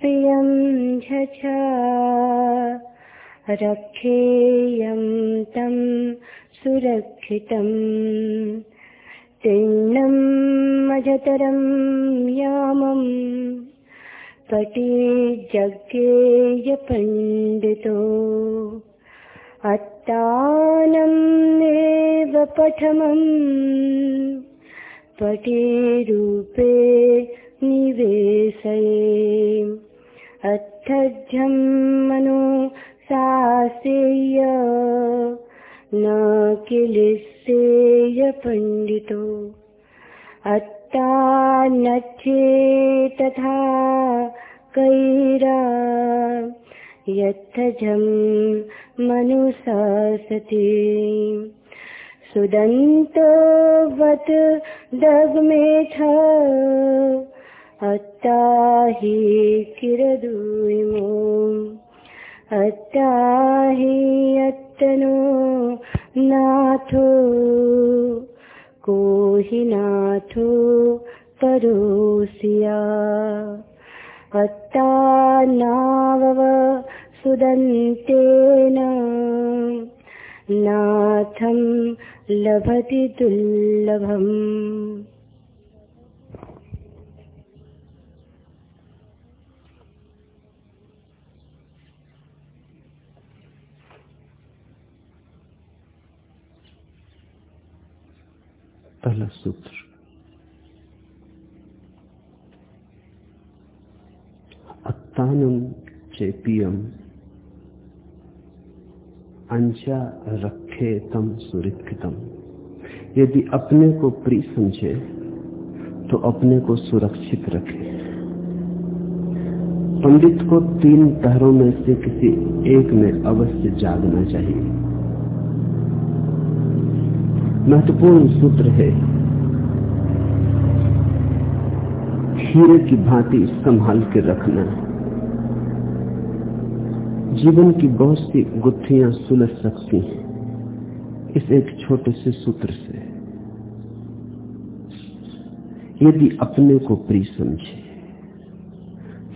प्रियं झ रक्षेयं तं सुरक्षितम् तीर्णम् अजतरं यामम् पटे पण्डितो अत्तानम् एव पठमम् पटे रूपे निवेशये। अर्थज्यं मनो सासेय न किलिस्सेय पण्डितो। अत्तानच्छे तथा कैरा। यत्थजं मनुशासति सुदन्तवत् दग्मेथ। अत्ता हि किरदुमो अत्ता हि अत्तनो नाथो। को हि नाथो परोसिया। अत्ता नावव सुदन्तेन। नाथं लभति दुर्लभम्। पहला सूत्र। अत्तानम चेपियम अंशा रखे तम सुरक्षितम। यदि अपने को प्रिय समझे तो अपने को सुरक्षित रखे। पंडित को तीन पहरों में से किसी एक में अवश्य जागना चाहिए। महत्वपूर्ण सूत्र है, हीरे की भांति संभाल के रखना। जीवन की बहुत सी गुत्थियाँ सुलझ सकती हैं। इस एक छोटे से सूत्र से। यदि अपने को प्रिय समझे,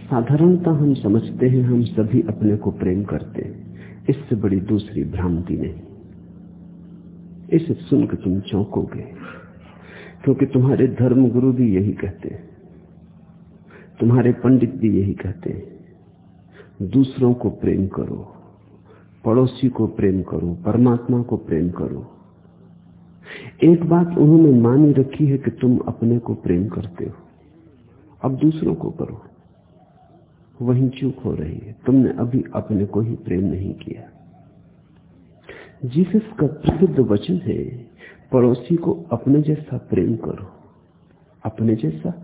साधारणता हम समझते हैं, हम सभी अपने को प्रेम करते हैं। इससे बड़ी दूसरी भ्रांति नहीं। इसे सुनकर तुम चौंकोगे, क्योंकि तुम्हारे धर्म गुरु भी यही कहते हैं। तुम्हारे पंडित भी यही कहते हैं। दूसरों को प्रेम करो। पड़ोसी को प्रेम करो, परमात्मा को प्रेम करो। एक बात उन्होंने मानी रखी है कि तुम अपने को प्रेम करते हो, अब दूसरों को करो। वही चूक हो रही है, तुमने अभी अपने को ही प्रेम नहीं किया। जीसस का प्रसिद्ध वचन है, पड़ोसी को अपने जैसा प्रेम करो। अपने जैसा?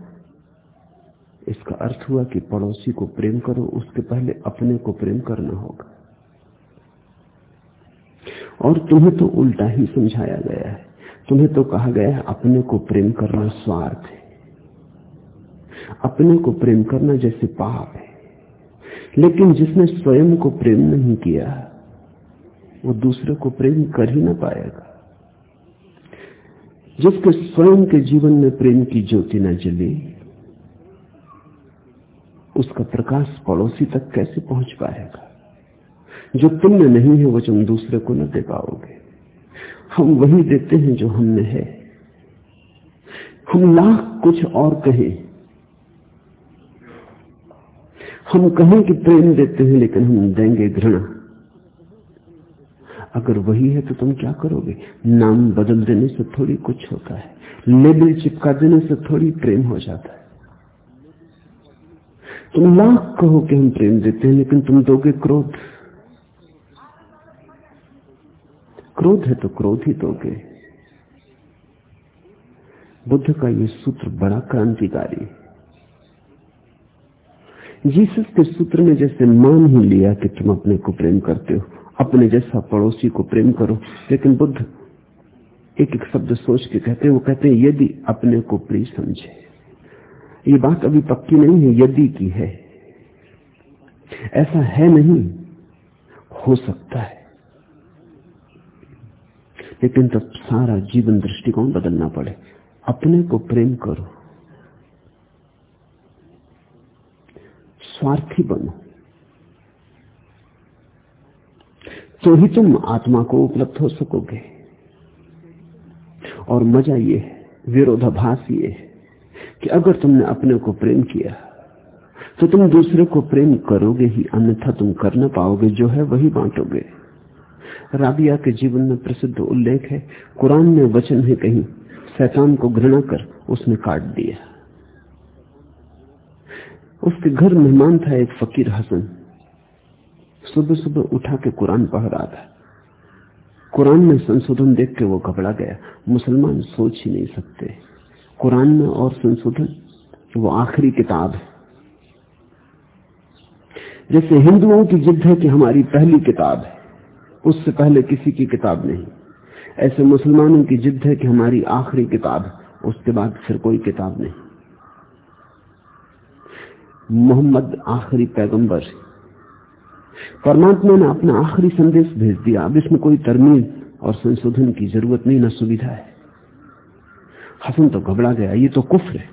इसका अर्थ हुआ कि पड़ोसी को प्रेम करो, उसके पहले अपने को प्रेम करना होगा। और तुम्हें तो उल्टा ही समझाया गया है। तुम्हें तो कहा गया है, अपने को प्रेम करना स्वार्थ है। अपने को प्रेम करना जैसे पाप है। लेकिन जिसने स्वयं को प्रेम नहीं किया, वो दूसरे को प्रेम कर ही ना पाएगा। जिसके स्वयं के जीवन में प्रेम की ज्योति न जली, उसका प्रकाश पड़ोसी तक कैसे पहुँच पाएगा? जो तुम में नहीं है, वो तुम दूसरे को न दे पाओगे। हम वही देते हैं जो हम में है। हम लाख कुछ और कहें। हम कहें कि प्रेम देते हैं, लेकिन हम देंगे घृणा। अगर वही है तो तुम क्या करोगे? नाम बदल देने से थोड़ी कुछ होता है। लेबल चिपका देने से थोड़ी प्रेम हो जाता है। तुम लाख कहो कि हम प्रेम देते हैं, लेकिन तुम दोगे क्रोध। क्रोध है तो क्रोध ही दोगे। बुद्ध का यह सूत्र बड़ा क्रांतिकारी। जीसस के सूत्र में जैसे मान ही लिया कि तुम अपने को प्रेम करते हो, अपने जैसा पड़ोसी को प्रेम करो, लेकिन बुद्ध एक एक शब्द सोच के कहते हैं, वो कहते हैं, यदि अपने को प्रिय समझे। ये बात अभी पक्की नहीं है, यदि की है। ऐसा है नहीं, हो सकता है। लेकिन तब सारा जीवन दृष्टिकोण बदलना पड़े। अपने को प्रेम करो। स्वार्थी बनो। तो ही तुम आत्मा को उपलब्ध हो सकोगे। और मज़ा ये है, विरोधाभास ये है, कि अगर तुमने अपने को प्रेम किया तो तुम दूसरे को प्रेम करोगे ही, अन्यथा तुम कर ना पाओगे, जो है वही बांटोगे। राबिया के जीवन में प्रसिद्ध उल्लेख है। कुरान में वचन है कहीं, शैतान को घृणा कर उसने काट दिया। उसके घर मेहमान था एक फकीर हसन। सुबह सुबह उठा के कुरान पढ़ रहा था। कुरान में संशोधन देख के वो घबरा गया। मुसलमान सोच ही नहीं सकते। कुरान में और संशोधन? वो आखिरी किताब है। जैसे हिंदुओं की जिद है कि हमारी पहली किताब है। उससे पहले किसी की किताब नहीं। ऐसे मुसलमानों की जिद है कि हमारी आखिरी किताब, उसके बाद फिर कोई किताब नहीं। मोहम्मद आखिरी पैगंबर। परमात्मा ने अपना आखिरी संदेश भेज दिया। अब इसमें कोई तरमीम और संशोधन की ज़रूरत नहीं, न सुविधा है। हसन तो घबरा गया, ये तो कुफ्र है।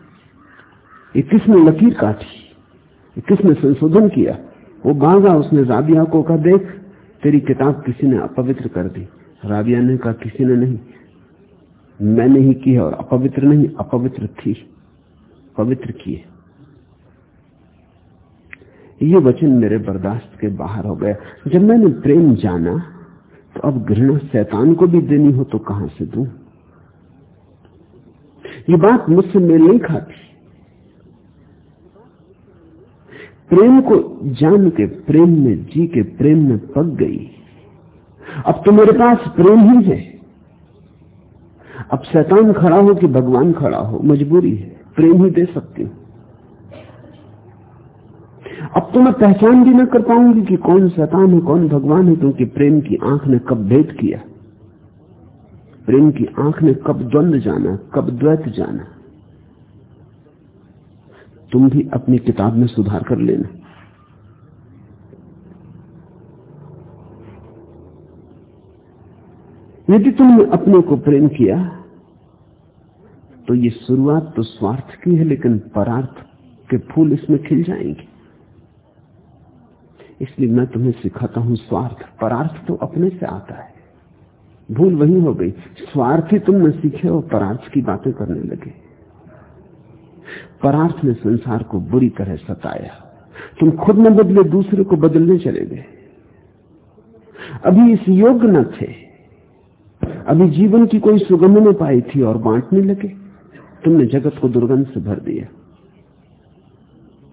ये किसने लकीर काटी? किसने संशोधन किया? वो भागा उसने राबिया को कहा देख तेरी किताब किसी ने अपवित्र कर दी। राबिया ने कहा, किसी ने नहीं। मैंने ही की है और अपवित्र नहीं, अपवित्र थी। पवित्र किए। ये वचन मेरे बर्दाश्त के बाहर हो गया। जब मैंने प्रेम जाना तो अब घृणा शैतान को भी देनी हो तो कहाँ से दू? ये बात मुझसे मेल नहीं खाती। प्रेम को जान के, प्रेम में जी के, प्रेम में पक गई। अब तो मेरे पास प्रेम ही है। अब शैतान खड़ा हो कि भगवान खड़ा हो, मजबूरी है। प्रेम ही दे सकती हूँ। अब तो मैं पहचान भी न कर पाऊँगी कि कौन शैतान है, कौन भगवान है, क्योंकि प्रेम की आँख ने कब भेद किया। प्रेम की आँख ने कब द्वंद जाना, कब द्वैत जाना। तुम भी अपनी किताब में सुधार कर लेना। यदि तुमने अपने को प्रेम किया तो ये शुरुआत तो स्वार्थ की है, लेकिन परार्थ के फूल इसमें खिल जाएँगे। इसलिए मैं तुम्हें सिखाता हूँ, स्वार्थ, परार्थ तो अपने से आता है। भूल वही हो गई। स्वार्थ ही तुम न सीखे और परार्थ की बातें करने लगे। परार्थ ने संसार को बुरी तरह सताया। तुम खुद न बदले, दूसरे को बदलने चले गए। अभी इस योग्य न थे। अभी जीवन की कोई सुगंध न पाई थी और बांटने लगे। तुमने जगत को दुर्गंध से भर दिया।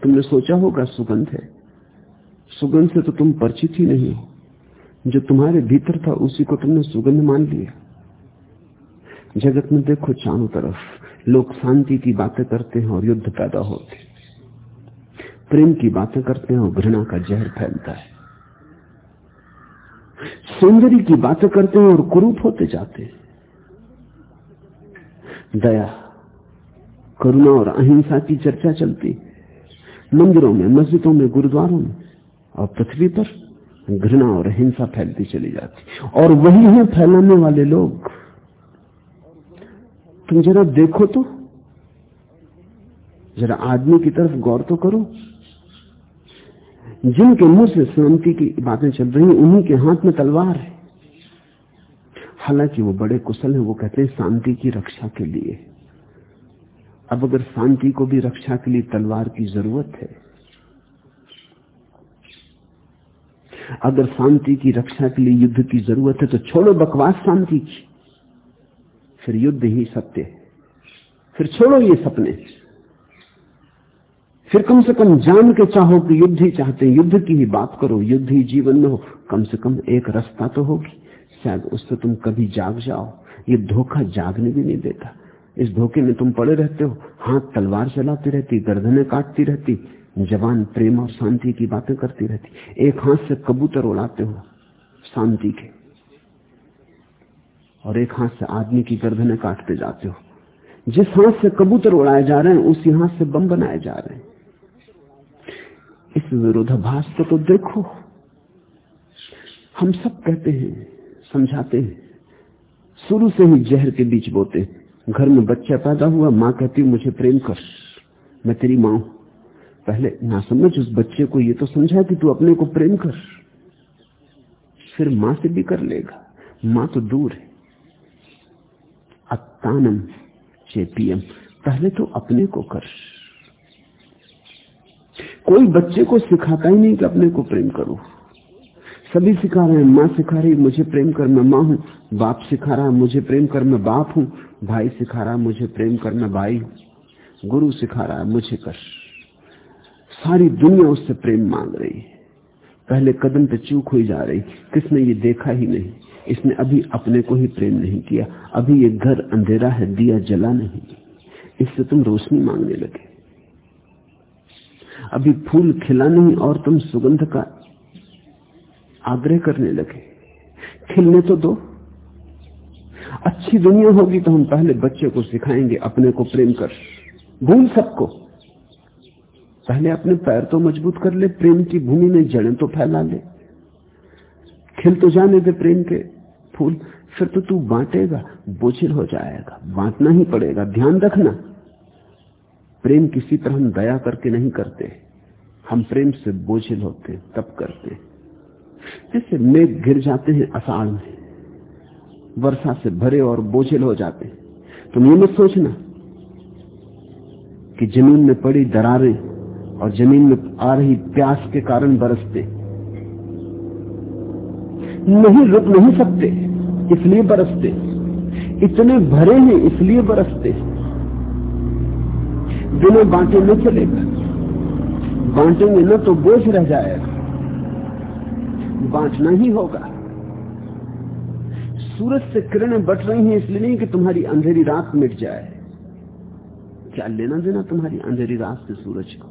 तुमने सोचा होगा सुगंध है। सुगंध से तो तुम परिचित ही नहीं हो। जो तुम्हारे भीतर था, उसी को तुमने सुगंध मान लिया। जगत में देखो चारों तरफ़। लोग शांति की बातें करते हैं और युद्ध पैदा होते हैं। प्रेम की बातें करते हैं और घृणा का जहर फैलता है। सौंदर्य की बातें करते हैं और कुरूप होते जाते हैं। दया, करुणा और अहिंसा की चर्चा चलती मंदिरों में, मस्जिदों में, गुरुद्वारों में और पृथ्वी पर घृणा और हिंसा फैलती चली जाती और वही है फैलाने वाले लोग। तुम जरा देखो तो। जरा आदमी की तरफ़ गौर तो करो। जिनके मुँह से शांति की बातें चल रही हैं, उन्हीं के हाथ में तलवार है। हालाँकि वो बड़े कुशल हैं, वो कहते हैं शांति की रक्षा के लिए। अब अगर शांति को भी रक्षा के लिए तलवार की ज़रूरत है, अगर शांति की रक्षा के लिए युद्ध की ज़रूरत है तो छोड़ो बकवास शांति की। फिर युद्ध ही सत्य है। फिर छोड़ो ये सपने। फिर कम से कम जान के चाहो कि युद्ध ही चाहते युद्ध की ही बात करो, युद्ध ही जीवन में हो। कम से कम एक रास्ता तो होगी। शायद उससे तुम कभी जाग जाओ। ये धोखा जागने भी नहीं देता। इस धोखे में तुम पड़े रहते हो। हाथ तलवार चलाती रहती, गर्दनें काटती रहती, जवान प्रेम और शांति की बातें करती रहती। एक हाथ से कबूतर उड़ाते हो। शांति के। और एक हाथ से आदमी की गर्दनें काटते जाते हो। जिस हाथ से कबूतर उड़ाए जा रहे हैं, उसी हाथ से बम बनाए जा रहे हैं। इस विरोधाभास को तो देखो। हम सब कहते हैं, समझाते हैं। शुरू से ही जहर के बीच बोते घर में बच्चा पैदा हुआ, माँ कहती मुझे प्रेम कर। मैं तेरी माँ हूँ। पहले ना समझ उस बच्चे को, ये तो समझा कि तू अपने को प्रेम कर। फिर माँ से भी कर लेगा। माँ तो दूर है। अत्तानम चेपियम पहले तो अपने को कर। कोई बच्चे को सिखाता ही नहीं कि अपने को प्रेम करो। सभी सिखा रहे हैं, माँ सिखा रही, मुझे प्रेम कर, मैं माँ हूँ। बाप सिखा रहा, मुझे प्रेम कर, मैं बाप हूँ। भाई सिखा रहा, मुझे प्रेम कर, मैं भाई हूँ। गुरु सिखा रहा है मुझे कर। सारी दुनिया उससे प्रेम मांग रही है। पहले कदम पे चूक हुई जा रही, किसने ये देखा ही नहीं। इसने अभी अपने को ही प्रेम नहीं किया। अभी ये घर अंधेरा है, दिया जला नहीं। इससे तुम रोशनी मांगने लगे। अभी फूल खिला नहीं और तुम सुगंध का आग्रह करने लगे। खिलने तो दो। अच्छी दुनिया होगी तो हम पहले बच्चे को सिखाएँगे, अपने को प्रेम कर। भूल सबको। पहले अपने पैर तो मज़बूत कर ले, प्रेम की भूमि में जड़ें तो फैला ले। खिल तो जाने दे प्रेम के। फूल, फिर तो तू बांटेगा, बोझिल हो जाएगा, बांटना ही पड़ेगा, ध्यान रखना। प्रेम किसी पर हम दया करके नहीं करते, हम प्रेम से बोझिल होते तब करते जैसे मेघ गिर जाते हैं अषाढ़ में, वर्षा से भरे और बोझिल हो जाते तुम ये मत सोचना कि ज़मीन में पड़ी दरारें और ज़मीन में आ रही प्यास के कारण बरसते नहीं रुक नहीं सकते, इसलिए बरसते। इतने भरे हैं, इसलिए बरसते। बिना बांटे न चलेगा। बांटेंगे न तो बोझ रह जाएगा। बांटना ही होगा। सूरज से किरणें बट रही हैं, इसलिए नहीं कि तुम्हारी अंधेरी रात मिट जाए। क्या लेना देना तुम्हारी अंधेरी रात से सूरज को?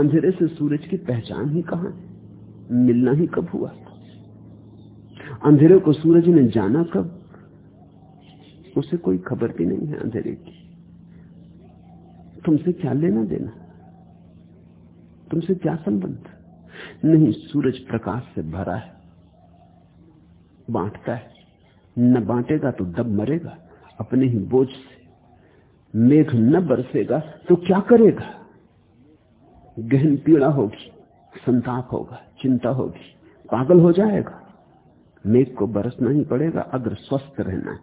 अंधेरे से सूरज की पहचान ही कहाँ है? मिलना ही कब हुआ? अंधेरे को सूरज ने जाना कब? उसे कोई खबर भी नहीं है अंधेरे की। तुमसे क्या लेना देना? तुमसे क्या संबंध? नहीं, सूरज प्रकाश से भरा है। बांटता है। न बांटेगा तो दब मरेगा, अपने ही बोझ से। मेघ न बरसेगा तो क्या करेगा? गहन पीड़ा होगी, संताप होगा, चिंता होगी, पागल हो जाएगा। मेघ को बरसना ही पड़ेगा, अगर स्वस्थ रहना है।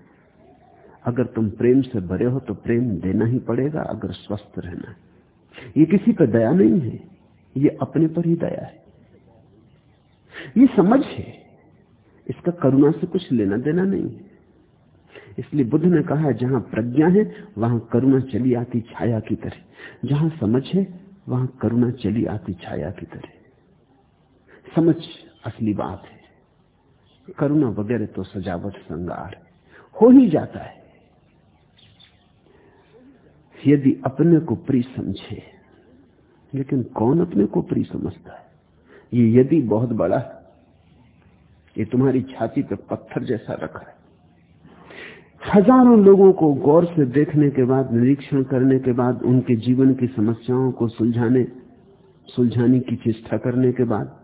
अगर तुम प्रेम से भरे हो तो प्रेम देना ही पड़ेगा, अगर स्वस्थ रहना है। ये किसी पर दया नहीं है, ये अपने पर ही दया है। ये समझ है, इसका करुणा से कुछ लेना देना नहीं है। इसलिए बुद्ध ने कहा, जहाँ प्रज्ञा है, वहाँ करुणा चली आती छाया की तरह। जहाँ समझ है, वहाँ करुणा चली आती छाया की तरह। समझ असली बात है। करुणा वगैरह तो सजावट श्रृंगार हो ही जाता है। यदि अपने को प्रिय समझे, लेकिन कौन अपने को प्रिय समझता है? ये यदि बहुत बड़ा है, ये तुम्हारी छाती पर पत्थर जैसा रखा है। हज़ारों लोगों को गौर से देखने के बाद, निरीक्षण करने के बाद, उनके जीवन की समस्याओं को सुलझाने सुलझाने की चेष्टा करने के बाद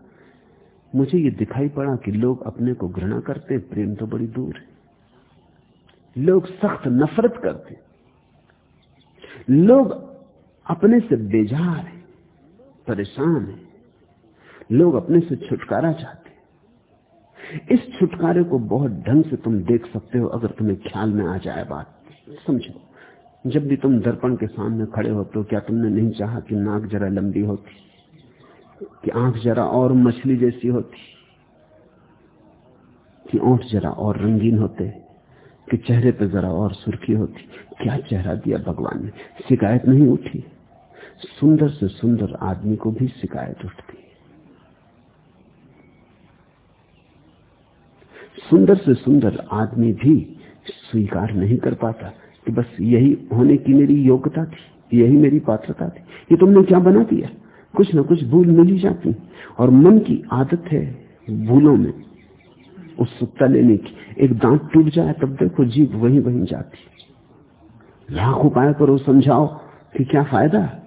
मुझे ये दिखाई पड़ा कि लोग अपने को घृणा करते प्रेम तो बड़ी दूर है। लोग सख्त नफरत करते लोग अपने से बेजार है, परेशान है। लोग अपने से छुटकारा चाहते इस छुटकारे को बहुत ढंग से तुम देख सकते हो अगर तुम्हें ख्याल में आ जाए बात। समझो, जब भी तुम दर्पण के सामने खड़े होते हो, क्या तुमने नहीं चाहा कि नाक जरा लंबी होती? कि आँख जरा और मछली जैसी होती, कि ओंठ जरा और रंगीन होते, कि चेहरे पे जरा और सुर्खी होती। क्या चेहरा दिया भगवान ने? शिकायत नहीं उठी। सुंदर से सुंदर आदमी को भी शिकायत उठती। सुंदर से सुंदर आदमी भी स्वीकार नहीं कर पाता कि बस यही होने की मेरी योग्यता थी, यही मेरी पात्रता थी। ये तुमने क्या बना दिया? कुछ ना कुछ भूल मिल ही जाती। और मन की आदत है भूलों में उत्सुकता लेने की। एक दांत टूट जाए तब देखो जीव वहीं वहीं जाती। लाख उपाय करो, समझाओ कि क्या फ़ायदा?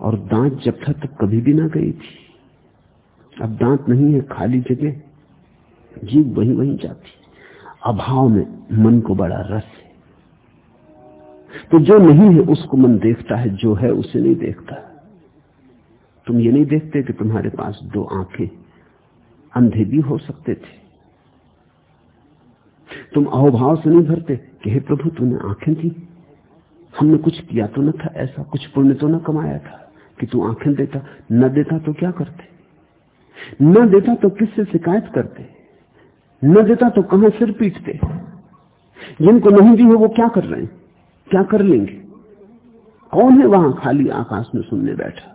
और दांत जब था तब कभी भी ना गई थी। अब दांत नहीं है, खाली जगह। जीव वहीं वहीं जाती। अभाव में मन को बड़ा रस है। तो जो नहीं है उसको मन देखता है, जो है उसे नहीं देखता। तुम ये नहीं देखते कि तुम्हारे पास दो आँखें अंधे भी हो सकते थे। तुम अहोभाव से नहीं भरते कि हे प्रभु, तूने आँखें दी हमने कुछ किया तो न था ऐसा, कुछ पुण्य तो न कमाया था कि तू आँखें देता, न देता तो क्या करते? न देता तो किससे शिकायत करते? न देता तो कहाँ सिर पीटते? जिनको नहीं दी है वो क्या कर रहे हैं? क्या कर लेंगे? कौन है वहाँ खाली आकाश में सुनने बैठा?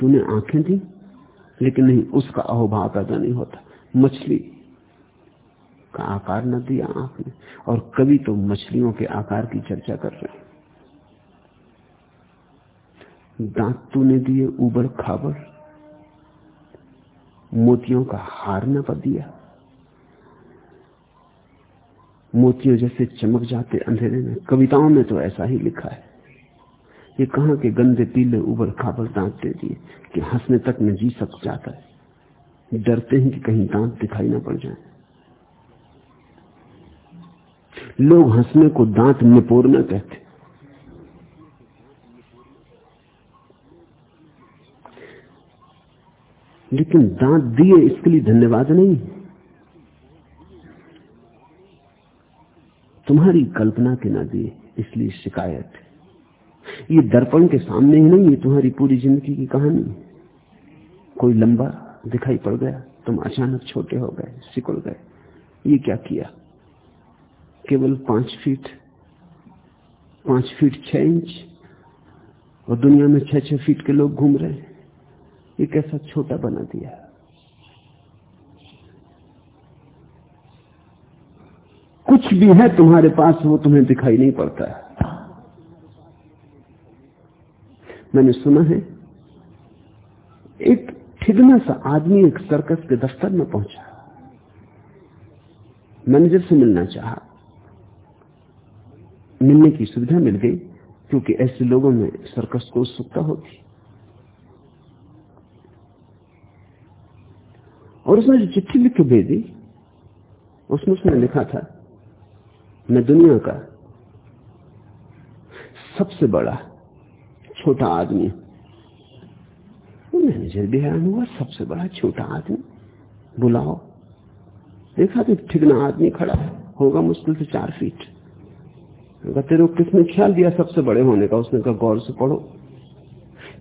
तूने आँखें दी? लेकिन नहीं, उसका अहोभाव पैदा नहीं होता। मछली का आकार न दिया आँख ने और कभी तो मछलियों के आकार की चर्चा कर रहे दांत तूने दिए उबड़ खाबड़ मोतियों का हार न पर दिया। मोतियों जैसे चमक जाते अंधेरे में। कविताओं में तो ऐसा ही लिखा है। ये कहा के गंदे पीले उबड़ खाबड़ दांत दे दिए कि हंसने तक में जी सक जाता है? डरते हैं कि कहीं दांत दिखाई ना पड़ जाए। लोग हंसने को दांत निपोरना कहते। लेकिन दांत दिए इसके लिए धन्यवाद नहीं तुम्हारी कल्पना के ना दिए, इसलिए शिकायत है। ये दर्पण के सामने ही नहीं है तुम्हारी पूरी ज़िंदगी की कहानी। कोई लंबा दिखाई पड़ गया, तुम अचानक छोटे हो गए, सिकुड़ गए। ये क्या किया? केवल पाँच फीट पाँच फीट छह इंच, और दुनिया में छह छह फीट के लोग घूम रहे हैं। ये कैसा छोटा बना दिया? कुछ भी है तुम्हारे पास, वो तुम्हें दिखाई नहीं पड़ता। है मैंने सुना है, एक ठिगना सा आदमी एक सर्कस के दफ्तर में पहुँचा। मैनेजर से मिलना चाहा। मिलने की सुविधा मिल गई, क्योंकि ऐसे लोगों में सर्कस को उत्सुकता होती। और उसने जो चिट्ठी लिख के भेजी, उसमें उसने लिखा था, मैं दुनिया का सबसे बड़ा छोटा आदमी। मैनेजर भी हैरान हुआ, सबसे बड़ा छोटा आदमी। बुलाओ। देखा तो ठिकना आदमी खड़ा होगा मुश्किल से चार फीट तेरे किसने ख्याल दिया सबसे बड़े होने का? उसने कहा, गौर से पढ़ो।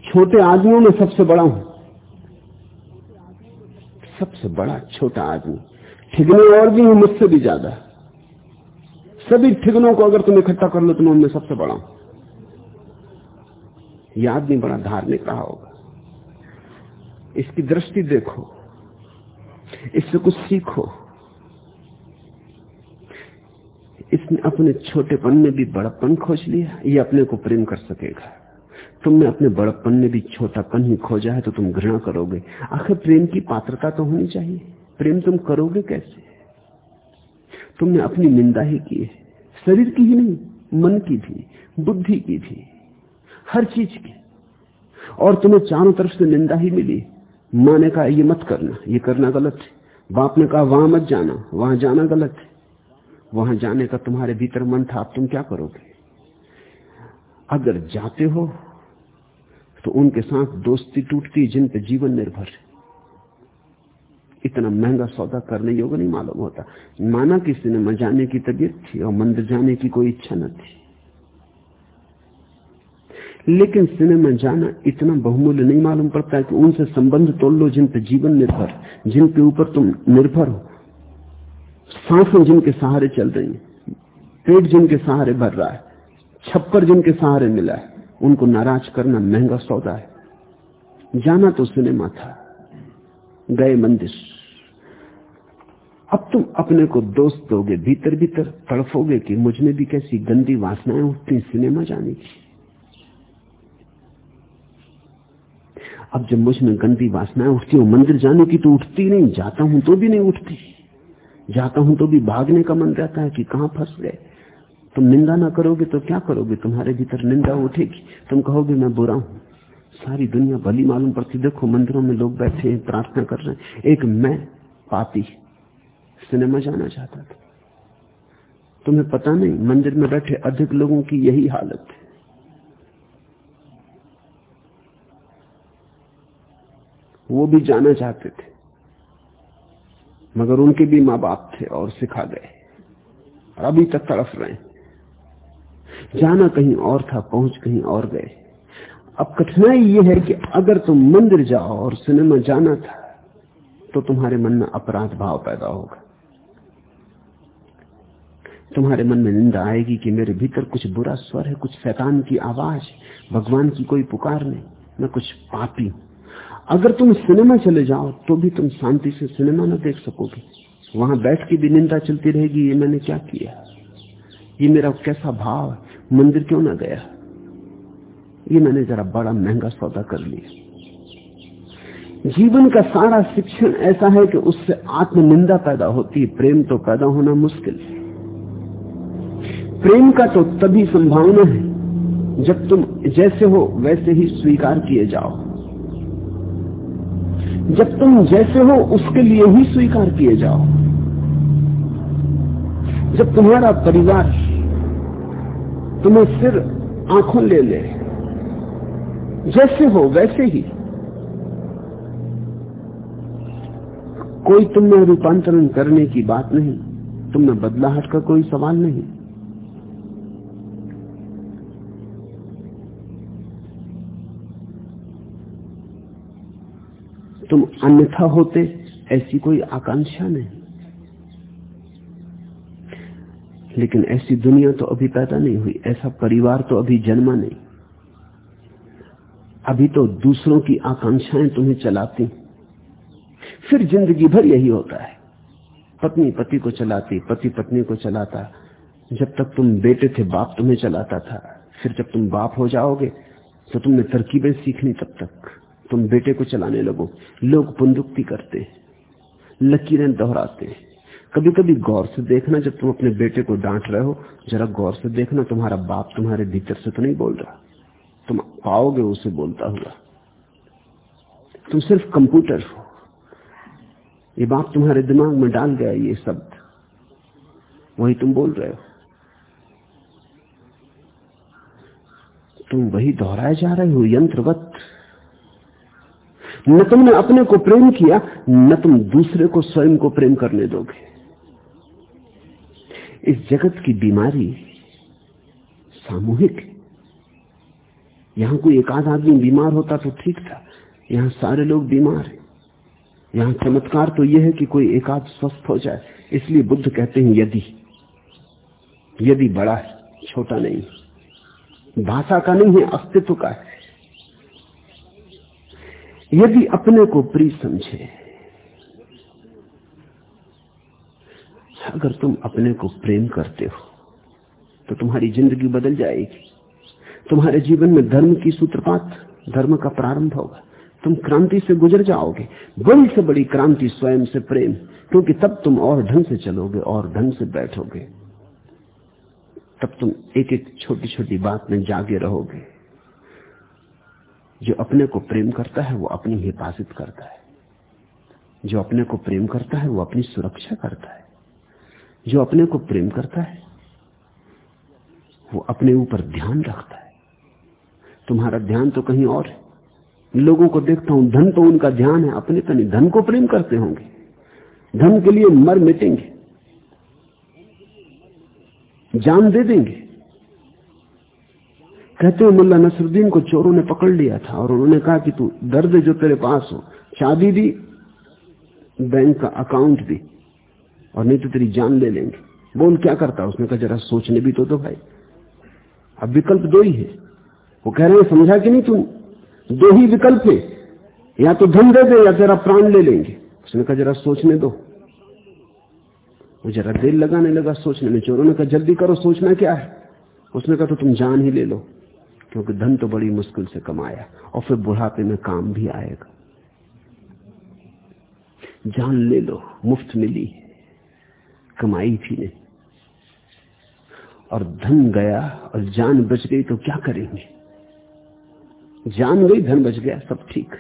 छोटे आदमियों में सबसे बड़ा हूँ। सबसे बड़ा छोटा आदमी। ठिगने और भी हूँ, मुझसे भी ज़्यादा। सभी ठिगनों को अगर तुम इकट्ठा कर लो तो मैं उनमें सबसे बड़ा हूँ। यह आदमी बड़ा धार्मिक रहा होगा। इसकी दृष्टि देखो। इससे कुछ सीखो। इसने अपने छोटेपन में भी बड़पन खोज लिया, ये अपने को प्रेम कर सकेगा। तुमने अपने बड़पन में भी छोटापन ही खोजा है तो तुम घृणा करोगे। आखिर प्रेम की पात्रता तो होनी चाहिए। प्रेम तुम करोगे कैसे? तुमने अपनी निंदा ही की है। शरीर की ही नहीं, मन की भी, बुद्धि की भी। हर चीज़ की। और तुम्हें चारों तरफ़ से निंदा ही मिली। माँ ने कहा, ये मत करना, ये करना गलत है। बाप ने कहा, वहाँ मत जाना, वहाँ जाना गलत है। वहाँ जाने का तुम्हारे भीतर मन था, अब तुम क्या करोगे? अगर जाते हो तो उनके साथ दोस्ती टूटती जिन पे जीवन निर्भर है। इतना महँगा सौदा करने योग्य नहीं मालूम होता। माना कि सिनेमा जाने की तबीयत थी और मंदिर जाने की कोई इच्छा न थी। लेकिन सिनेमा जाना इतना बहुमूल्य नहीं मालूम पड़ता कि उनसे संबंध तोड़ लो जिन पे जीवन निर्भर जिनके ऊपर तुम निर्भर हो। साँसें जिनके सहारे चल रही हैं, पेट जिनके सहारे भर रहा है, छप्पर जिनके सहारे मिला है, उनको नाराज़ करना महँगा सौदा है। जाना तो सिनेमा था, गए मंदिर। अब तुम अपने को दोस्त दोगे भीतर भीतर तड़फोगे कि मुझमें भी कैसी गंदी वासनाएँ उठती सिनेमा जाने की। अब जब मुझमें गंदी वासनाएँ उठती हूँ मंदिर जाने की तो उठती नहीं, जाता हूँ तो भी नहीं उठती। जाता हूँ तो भी भागने का मन रहता है कि कहाँ फंस गए। तुम निंदा ना करोगे तो क्या करोगे? तुम्हारे भीतर निंदा उठेगी। तुम कहोगे, मैं बुरा हूँ। सारी दुनिया भली मालूम पड़ती। देखो, मंदिरों में लोग बैठे हैं, प्रार्थना कर रहे हैं। एक मैं, पापी, सिनेमा जाना चाहता था। तुम्हें पता नहीं, मंदिर में बैठे अधिक लोगों की यही हालत है। वो भी जाना चाहते थे। मगर उनके भी माँ बाप थे और सिखा गए। और अभी तक तड़फ रहे जाना कहीं और था, पहुँच कहीं और गए। अब कठिनाई ये है कि अगर तुम मंदिर जाओ और सिनेमा जाना था तो तुम्हारे मन में अपराध भाव पैदा होगा। तुम्हारे मन में निंदा आएगी कि मेरे भीतर कुछ बुरा स्वर है, कुछ शैतान की आवाज़ भगवान की कोई पुकार नहीं, मैं कुछ पापी हूँ। अगर तुम सिनेमा चले जाओ तो भी तुम शांति से सिनेमा ना देख सकोगे। वहाँ बैठ के भी निंदा चलती रहेगी, ये मैंने क्या किया? ये मेरा कैसा भाव मंदिर क्यों ना गया? ये मैंने जरा बड़ा महँगा सौदा कर लिया। जीवन का सारा शिक्षण ऐसा है कि उससे आत्मनिंदा पैदा होती है, प्रेम तो पैदा होना मुश्किल है। प्रेम का तो तभी संभावना है, जब तुम जैसे हो, वैसे ही स्वीकार किए जाओ। जब तुम जैसे हो, उसके लिए ही स्वीकार किए जाओ। जब तुम्हारा परिवार तुम्हें सिर, आँखों ले ले, जैसे हो, वैसे ही। कोई तुमने रूपांतरण करने की बात नहीं, तुमने बदलाहट का कोई सवाल नहीं। तुम अन्यथा होते, ऐसी कोई आकांक्षा नहीं। लेकिन ऐसी दुनिया तो अभी पैदा नहीं हुई, ऐसा परिवार तो अभी जन्मा नहीं। अभी तो दूसरों की आकांक्षाएँ तुम्हें चलाती। फिर ज़िंदगी भर यही होता है। पत्नी पति को चलाती पति पत्नी को चलाता। जब तक तुम बेटे थे, बाप तुम्हें चलाता था। फिर जब तुम बाप हो जाओगे तो तुमने तरकीबें सीखनी तब तक। तुम बेटे को चलाने लगो। लोग पुनरुक्ति करते लकीरें दोहराते कभी कभी गौर से देखना जब तुम अपने बेटे को डांट रहे हो, जरा गौर से देखना तुम्हारा बाप तुम्हारे भीतर से तो नहीं बोल रहा। तुम पाओगे उसे बोलता हुआ। तुम सिर्फ़ कंप्यूटर हो। ये बाप तुम्हारे दिमाग में डाल गया ये शब्द। वही तुम बोल रहे हो। तुम वही दोहराए जा रहे हो, यंत्रवत। न तुमने अपने को प्रेम किया, न तुम दूसरे को स्वयं को प्रेम करने दोगे। इस जगत की बीमारी सामूहिक यहाँ कोई एक आध आदमी बीमार होता तो ठीक था, यहाँ सारे लोग बीमार हैं। यहाँ चमत्कार तो यह है कि कोई एक आध स्वस्थ हो जाए, इसलिए बुद्ध कहते हैं यदि। यदि बड़ा है, छोटा नहीं। भाषा का नहीं है, अस्तित्व का है। यदि अपने को प्रिय समझे, अगर तुम अपने को प्रेम करते हो तो तुम्हारी ज़िंदगी बदल जाएगी। तुम्हारे जीवन में धर्म की सूत्रपात, धर्म का प्रारंभ होगा। तुम क्रांति से गुजर जाओगे, बड़ी से बड़ी क्रांति स्वयं से प्रेम, क्योंकि तब तुम और ढंग से चलोगे और ढंग से बैठोगे। तब तुम एक एक छोटी छोटी बात में जागे रहोगे। जो अपने को प्रेम करता है, वो अपनी हिफाजत करता है। जो अपने को प्रेम करता है, वो अपनी सुरक्षा करता है। जो अपने को प्रेम करता है, वो अपने ऊपर ध्यान रखता है। तुम्हारा ध्यान तो कहीं और है। लोगों को देखता हूँ, धन तो उनका ध्यान है, अपने तो नहीं, धन को प्रेम करते होंगे। धन के लिए मर मिटेंगे। जान दे देंगे। कहते हो, मुल्ला नसरुद्दीन को चोरों ने पकड़ लिया था और उन्होंने कहा कि तू दर्द जो तेरे पास हो चाबी दी, बैंक का अकाउंट दी, और नहीं तो तेरी जान ले लेंगे। बोल, क्या करता? उसने कहा, जरा सोचने भी तो दो भाई। अब विकल्प दो ही है। वो कह रहे हैं, समझा कि नहीं तुम दो ही विकल्प है। या तो धन दे दे या तेरा प्राण ले लेंगे। उसने कहा, जरा सोचने दो। वो जरा देर लगाने लगा सोचने में। चोरों ने कहा, जल्दी करो, सोचना क्या है? उसने कहा तो तुम जान ही ले लो। क्योंकि धन तो बड़ी मुश्किल से कमाया और फिर बुढ़ापे में काम भी आएगा। जान ले लो, मुफ़्त मिली कमाई थी नहीं। और धन गया और जान बच गई तो क्या करेंगे? जान गई, धन बच गया, सब ठीक।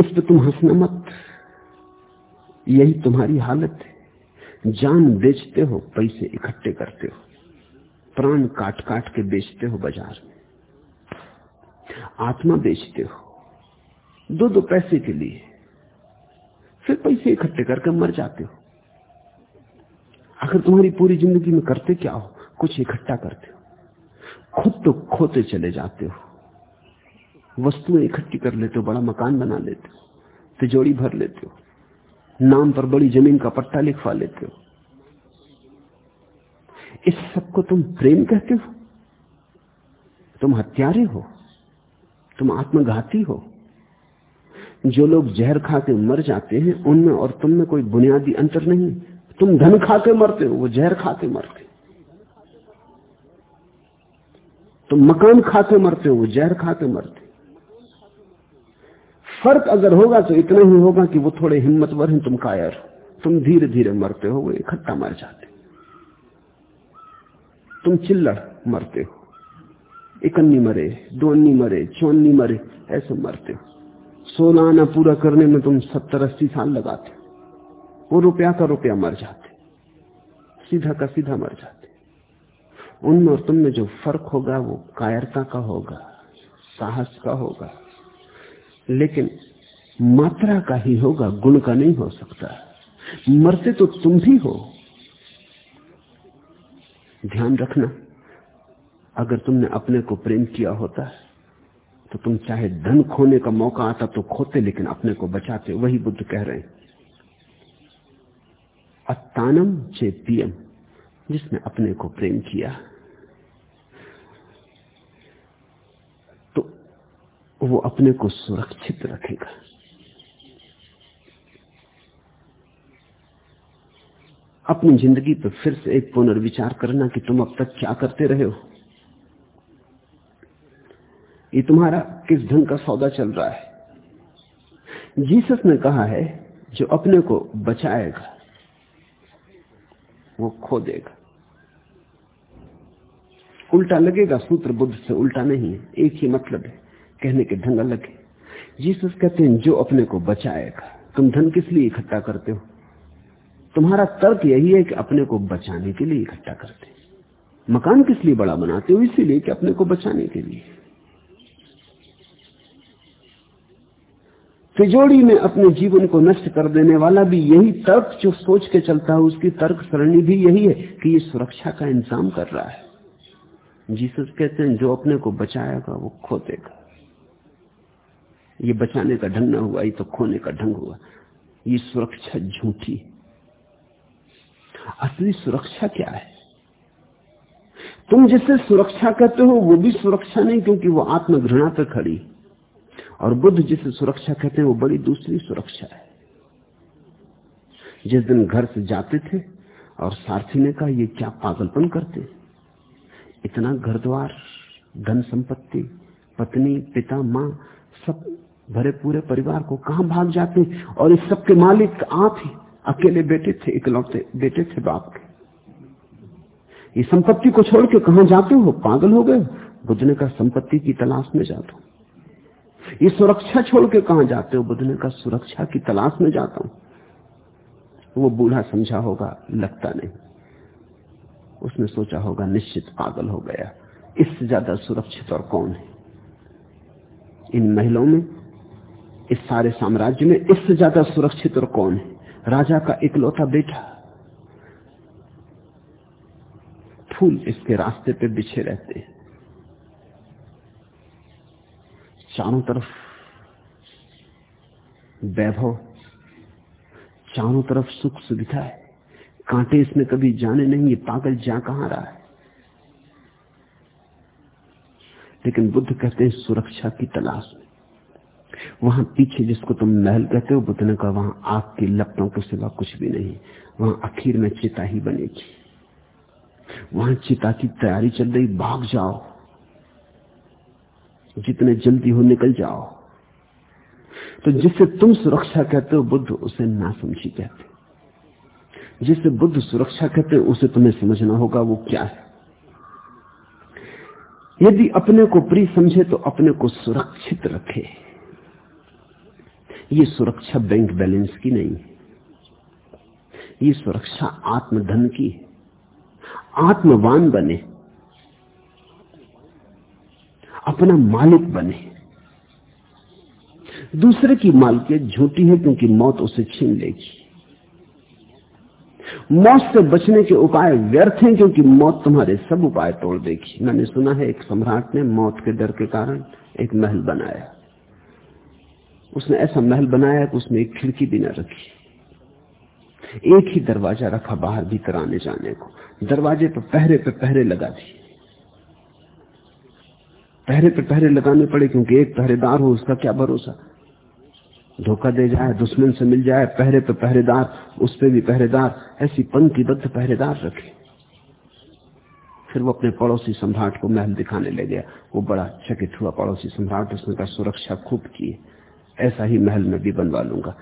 उस पर तुम हंसना मत। यही तुम्हारी हालत है। जान बेचते हो, पैसे इकट्ठे करते हो। प्राण काट काट के बेचते हो बाज़ार में। आत्मा बेचते हो। दो दो पैसे के लिए। फिर पैसे इकट्ठे करके मर जाते हो। आखिर तुम्हारी पूरी ज़िंदगी में करते क्या हो? कुछ इकट्ठा करते हो। खुद तो खोते चले जाते हो। वस्तुएँ इकट्ठी कर लेते हो, बड़ा मकान बना लेते हो तिजोड़ी भर लेते हो, नाम पर बड़ी ज़मीन का पट्टा लिखवा लेते हो। इस सबको तुम प्रेम कहते हो? तुम हत्यारे हो? तुम आत्मघाती हो? जो लोग जहर खा के मर जाते हैं, उनमें और तुम में कोई बुनियादी अंतर नहीं। तुम धन खा के मरते हो, वो जहर खा के मरते। तुम मकान खा के मरते हो, वो जहर खा के मरते। फ़र्क अगर होगा तो इतना ही होगा कि वो थोड़े हिम्मतवर हैं, तुम कायर तुम धीरे धीरे मरते हो, वो इकट्ठा मर जाते। तुम चिल्लड़ मरते हो। इकन्नी मरे दो अन्नी मरे, चौन्नी मरे, ऐसे मरते हो। सोलह आना पूरा करने में तुम सत्तर अस्सी साल लगाते वो रुपया का रुपया मर जाते सीधा का सीधा मर जाते उनमें और तुम में जो फ़र्क होगा, वो कायरता का होगा, साहस का होगा। लेकिन मात्रा का ही होगा, गुण का नहीं हो सकता। मरते तो तुम भी हो। ध्यान रखना। अगर तुमने अपने को प्रेम किया होता तो तुम चाहे धन खोने का मौका आता तो खोते, लेकिन अपने को बचाते, वही बुद्ध कह रहे हैं। अत्तानम चे पियम, जिसने अपने को प्रेम किया। तो वो अपने को सुरक्षित रखेगा। अपनी ज़िंदगी पर फिर से एक पुनर्विचार करना कि तुम अब तक क्या करते रहे हो। ये तुम्हारा किस ढंग का सौदा चल रहा है? जीसस ने कहा है, जो अपने को बचाएगा, वो खो देगा। उल्टा लगेगा, सूत्र बुद्ध से उल्टा नहीं है एक ही मतलब है, कहने के ढंग अलग है। जीसस कहते हैं, जो अपने को बचाएगा। तुम धन किस लिए इकट्ठा करते हो? तुम्हारा तर्क यही है कि अपने को बचाने के लिए इकट्ठा करते मकान किस लिए बड़ा बनाते हो? इसीलिए कि अपने को बचाने के लिए। तिजोड़ी में अपने जीवन को नष्ट कर देने वाला भी यही तर्क जो सोच के चलता है, उसकी तर्क सरणी भी यही है कि ये सुरक्षा का इंतज़ाम कर रहा है। जीसस कहते हैं, जो अपने को बचाएगा, वो खो देगा। ये बचाने का ढंग ना हुआ, ये तो खोने का ढंग हुआ। ये सुरक्षा झूठी असली सुरक्षा क्या है? तुम जिसे सुरक्षा कहते हो, वो भी सुरक्षा नहीं, क्योंकि वो आत्मघृणा पर खड़ी। और बुद्ध जिसे सुरक्षा कहते हैं, वो बड़ी दूसरी सुरक्षा है। जिस दिन घर से जाते थे, और सारथी ने कहा, ये क्या पागलपन करते इतना घर द्वार धन संपत्ति, पत्नी, पिता, माँ, सब भरे पूरे परिवार को कहा भाग जाते और इस सबके मालिक आप ही अकेले बेटे थे, इकलौते बेटे थे बाप के। ये संपत्ति को छोड़ के कहा जाते हो? पागल हो गए? बुद्ध ने कहा संपत्ति की तलाश में जाता हूँ। ये सुरक्षा छोड़ के कहा जाते हो? बुद्ध ने कहा सुरक्षा की तलाश में जाता हूँ। वो बूढ़ा समझा होगा, लगता नहीं। उसने सोचा होगा, निश्चित पागल हो गया। इससे ज़्यादा सुरक्षित और कौन है? इन महिलाओं में, इस सारे साम्राज्य में इससे ज़्यादा सुरक्षित और कौन है? राजा का इकलौता बेटा। फूल इसके रास्ते पे बिछे रहते चारों तरफ़ वैभव, चारों तरफ़ सुख सुविधा है। कांटे इसमें कभी जाने नहीं, ये पागल जा कहाँ रहा है। लेकिन बुद्ध कहते हैं, सुरक्षा की तलाश में। वहाँ पीछे जिसको तुम महल कहते हो, बुद्ध ने कहा, वहाँ आग की लपटों के सिवा कुछ भी नहीं, वहाँ आखिर में चिता ही बनेगी। वहाँ चिता की तैयारी चल रही, भाग जाओ। जितने जल्दी हो निकल जाओ। तो जिसे तुम सुरक्षा कहते हो, बुद्ध उसे ना समझी कहते जिसे बुद्ध सुरक्षा कहते हैं, उसे तुम्हें समझना होगा वो क्या है। यदि अपने को प्रिय समझे तो अपने को सुरक्षित रखे। ये सुरक्षा बैंक बैलेंस की नहीं है। ये सुरक्षा आत्मधन की है। आत्मवान बने। अपना मालिक बने। दूसरे की मालकियत झूठी है क्योंकि मौत उसे छीन लेगी। मौत से बचने के उपाय व्यर्थ हैं क्योंकि मौत तुम्हारे सब उपाय तोड़ देगी। मैंने सुना है एक सम्राट ने मौत के डर के कारण एक महल बनाया। उसने ऐसा महल बनाया कि उसमें एक खिड़की भी न रखी। एक ही दरवाज़ा रखा बाहर भीतर आने जाने को। दरवाजे पर पहरे पर पहरे लगा दिए पहरे पर पहरे लगाने पड़े क्योंकि एक पहरेदार हो, उसका क्या भरोसा? धोखा दे जाए, दुश्मन से मिल जाए, पहरे पर पहरेदार, उस पर भी पहरेदार, ऐसी पंक्तिबद्ध पहरेदार रखे। फिर वो अपने पड़ोसी सम्राट को महल दिखाने ले गया। वो बड़ा चकित हुआ। पड़ोसी सम्राट उसने कहा, सुरक्षा खूब की ऐसा ही महल में भी बनवा लूँगा।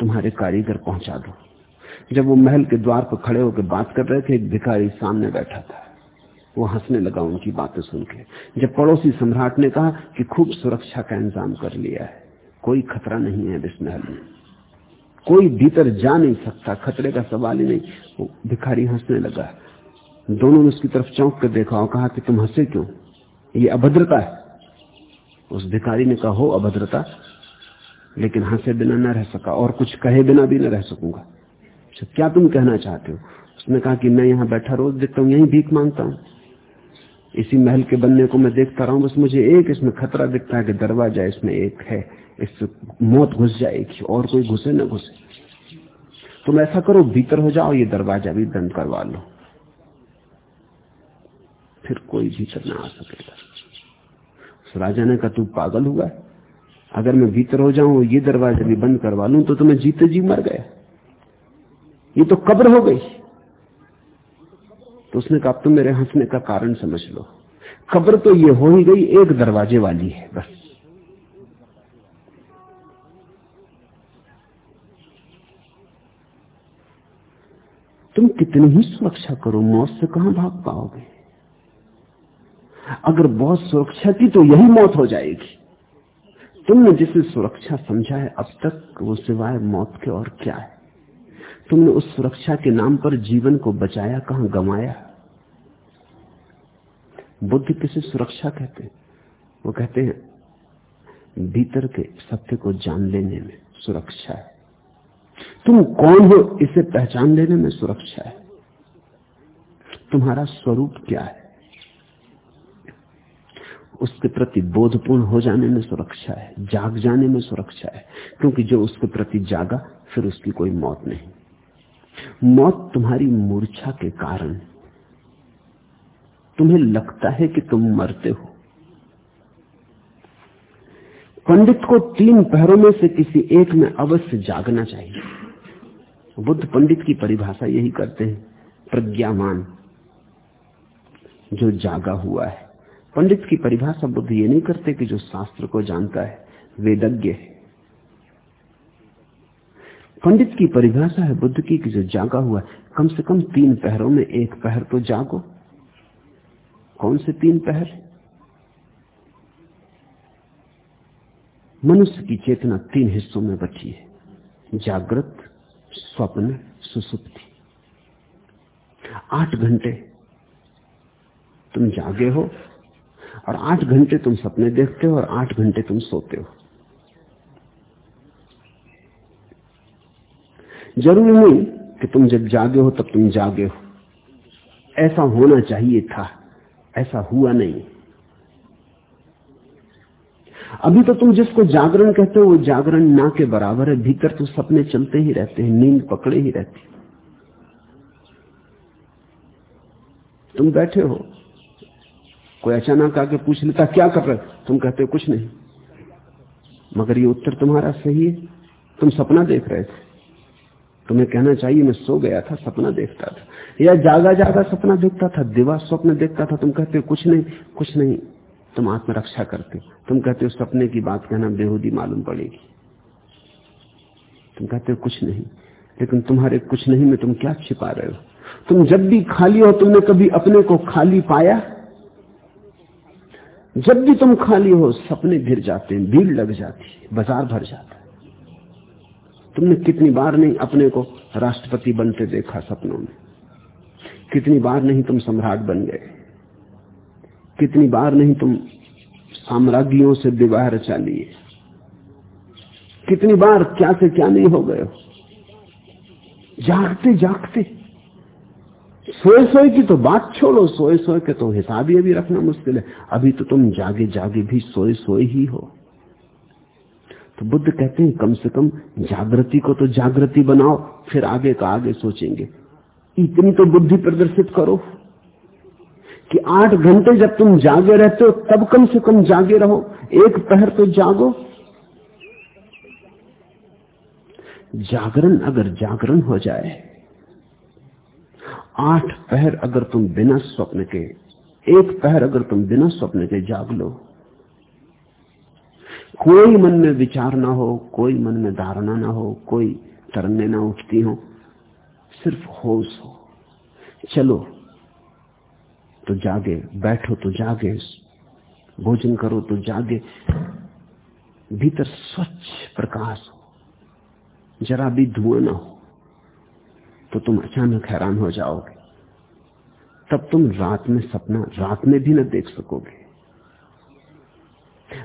तुम्हारे कारीगर पहुँचा दो। जब वो महल के द्वार पर खड़े होकर बात कर रहे थे, एक भिखारी सामने बैठा था। वो हंसने लगा उनकी बातें सुन के जब पड़ोसी सम्राट ने कहा कि खूब सुरक्षा का इंतज़ाम कर लिया है, कोई खतरा नहीं है इस महल में। कोई भीतर जा नहीं सकता, खतरे का सवाल ही नहीं। वो भिखारी हंसने लगा। दोनों ने उसकी तरफ़ चौंक कर देखा और कहा कि तुम हंसे क्यों? ये अभद्रता है। उस भिखारी ने कहा, हो अभद्रता लेकिन हंसे बिना न रह सका और कुछ कहे बिना भी न रह सकूँगा। अच्छा क्या तुम कहना चाहते हो? उसने कहा कि मैं यहाँ बैठा रोज देखता हूँ, यही भीख माँगता हूँ। इसी महल के बनने को मैं देखता रहा हूँ, बस मुझे एक इसमें खतरा दिखता है कि दरवाज़ा इसमें एक है इससे मौत घुस जाएगी और कोई घुसे न घुसे। तुम ऐसा करो, भीतर हो जाओ, ये दरवाज़ा भी बंद करवा लो। फिर कोई भीतर ना आ सकेगा राजा ने कहा, तू पागल हुआ अगर मैं भीतर हो जाऊँ ये दरवाजे भी बंद करवा लू तो तुम्हें जीते जी मर गया ये तो कब्र हो गई। तो उसने कहा तुम मेरे हंसने का कारण समझ लो। कब्र तो ये हो ही गई, एक दरवाजे वाली है, बस। तुम कितनी ही सुरक्षा करो, मौत से कहाँ भाग पाओगे? अगर बहुत सुरक्षा की तो यही मौत हो जाएगी। तुमने जिसे सुरक्षा समझा है, अब तक वो सिवाय मौत के और क्या है? तुमने उस सुरक्षा के नाम पर जीवन को बचाया, कहा गमाया बुद्ध किसे सुरक्षा कहते हैं? वो कहते हैं, भीतर के सत्य को जान लेने में सुरक्षा है। तुम कौन हो, इसे पहचान लेने में सुरक्षा है? तुम्हारा स्वरूप क्या है? उसके प्रति बोधपूर्ण हो जाने में सुरक्षा है, जाग जाने में सुरक्षा है, क्योंकि जो उसके प्रति जागा, फिर उसकी कोई मौत नहीं। मौत तुम्हारी मूर्छा के कारण तुम्हें लगता है कि तुम मरते हो। पंडित को तीन पहरों में से किसी एक में अवश्य जागना चाहिए। बुद्ध पंडित की परिभाषा यही करते हैं, प्रज्ञामान, जो जागा हुआ है। पंडित की परिभाषा बुद्ध ये नहीं करते कि जो शास्त्र को जानता है, वेदज्ञ है। पंडित की परिभाषा है बुद्ध की कि जो जागा हुआ कम से कम तीन पहरों में एक पहर तो जागो। कौन से तीन पहर? मनुष्य की चेतना तीन हिस्सों में बची है, जागृत, स्वप्न, सुसुप्ति। आठ घंटे तुम जागे हो और आठ घंटे तुम सपने देखते हो और आठ घंटे तुम सोते हो। ज़रूरी नहीं कि तुम जब जागे हो, तब तुम जागे हो। ऐसा होना चाहिए था, ऐसा हुआ नहीं। अभी तो तुम जिसको जागरण कहते हो, वो जागरण ना के बराबर है, भीतर तो सपने चलते ही रहते हैं, नींद पकड़े ही रहती। तुम बैठे हो कोई अचानक आके पूछ लेता, क्या कर रहे तुम कहते हो कुछ नहीं। मगर ये उत्तर तुम्हारा सही है। तुम सपना देख रहे थे। तुम्हें कहना चाहिए, मैं सो गया था, सपना देखता था। या जागा जागा सपना देखता था, दिवा स्वप्न देखता था। तुम कहते हो कुछ नहीं कुछ नहीं। तुम आत्मरक्षा करते तुम कहते हो, सपने की बात कहना बेहूदी मालूम पड़ेगी। तुम कहते हो, कुछ नहीं। लेकिन तुम्हारे कुछ नहीं में तुम क्या छिपा रहे हो? तुम जब भी खाली हो, तुमने कभी अपने को खाली पाया? जब भी तुम खाली हो, सपने गिर जाते हैं, भीड़ लग जाती है, बाज़ार भर जाता है। तुमने कितनी बार नहीं अपने को राष्ट्रपति बनते देखा सपनों में? कितनी बार नहीं तुम सम्राट बन गए? कितनी बार नहीं तुम साम्राज्यों से विवाह रचा लिए? कितनी बार क्या से क्या नहीं हो गए हो? जागते जागते सोए सोए की तो बात छोड़ो सोए सोए के तो हिसाब ही अभी रखना मुश्किल है। अभी तो तुम जागे जागे भी सोए सोए ही हो। तो बुद्ध कहते हैं, कम से कम जागृति को तो जागृति बनाओ, फिर आगे का आगे सोचेंगे। इतनी तो बुद्धि प्रदर्शित करो कि आठ घंटे जब तुम जागे रहते हो, तब कम से कम जागे रहो। एक पहर तो जागो। जागरण अगर जागरण हो जाए आठ पहर अगर तुम बिना स्वप्न के, एक पहर अगर तुम बिना स्वप्न के जाग लो। कोई मन में विचार ना हो, कोई मन में धारणा ना हो, कोई तरंगे ना उठती हो, सिर्फ़ होश हो। चलो तो जागे, बैठो तो जागे, भोजन करो तो जागे, भीतर स्वच्छ प्रकाश हो। जरा भी धुआँ ना हो। तो तुम अचानक हैरान हो जाओगे। तब तुम रात में सपना रात में भी न देख सकोगे।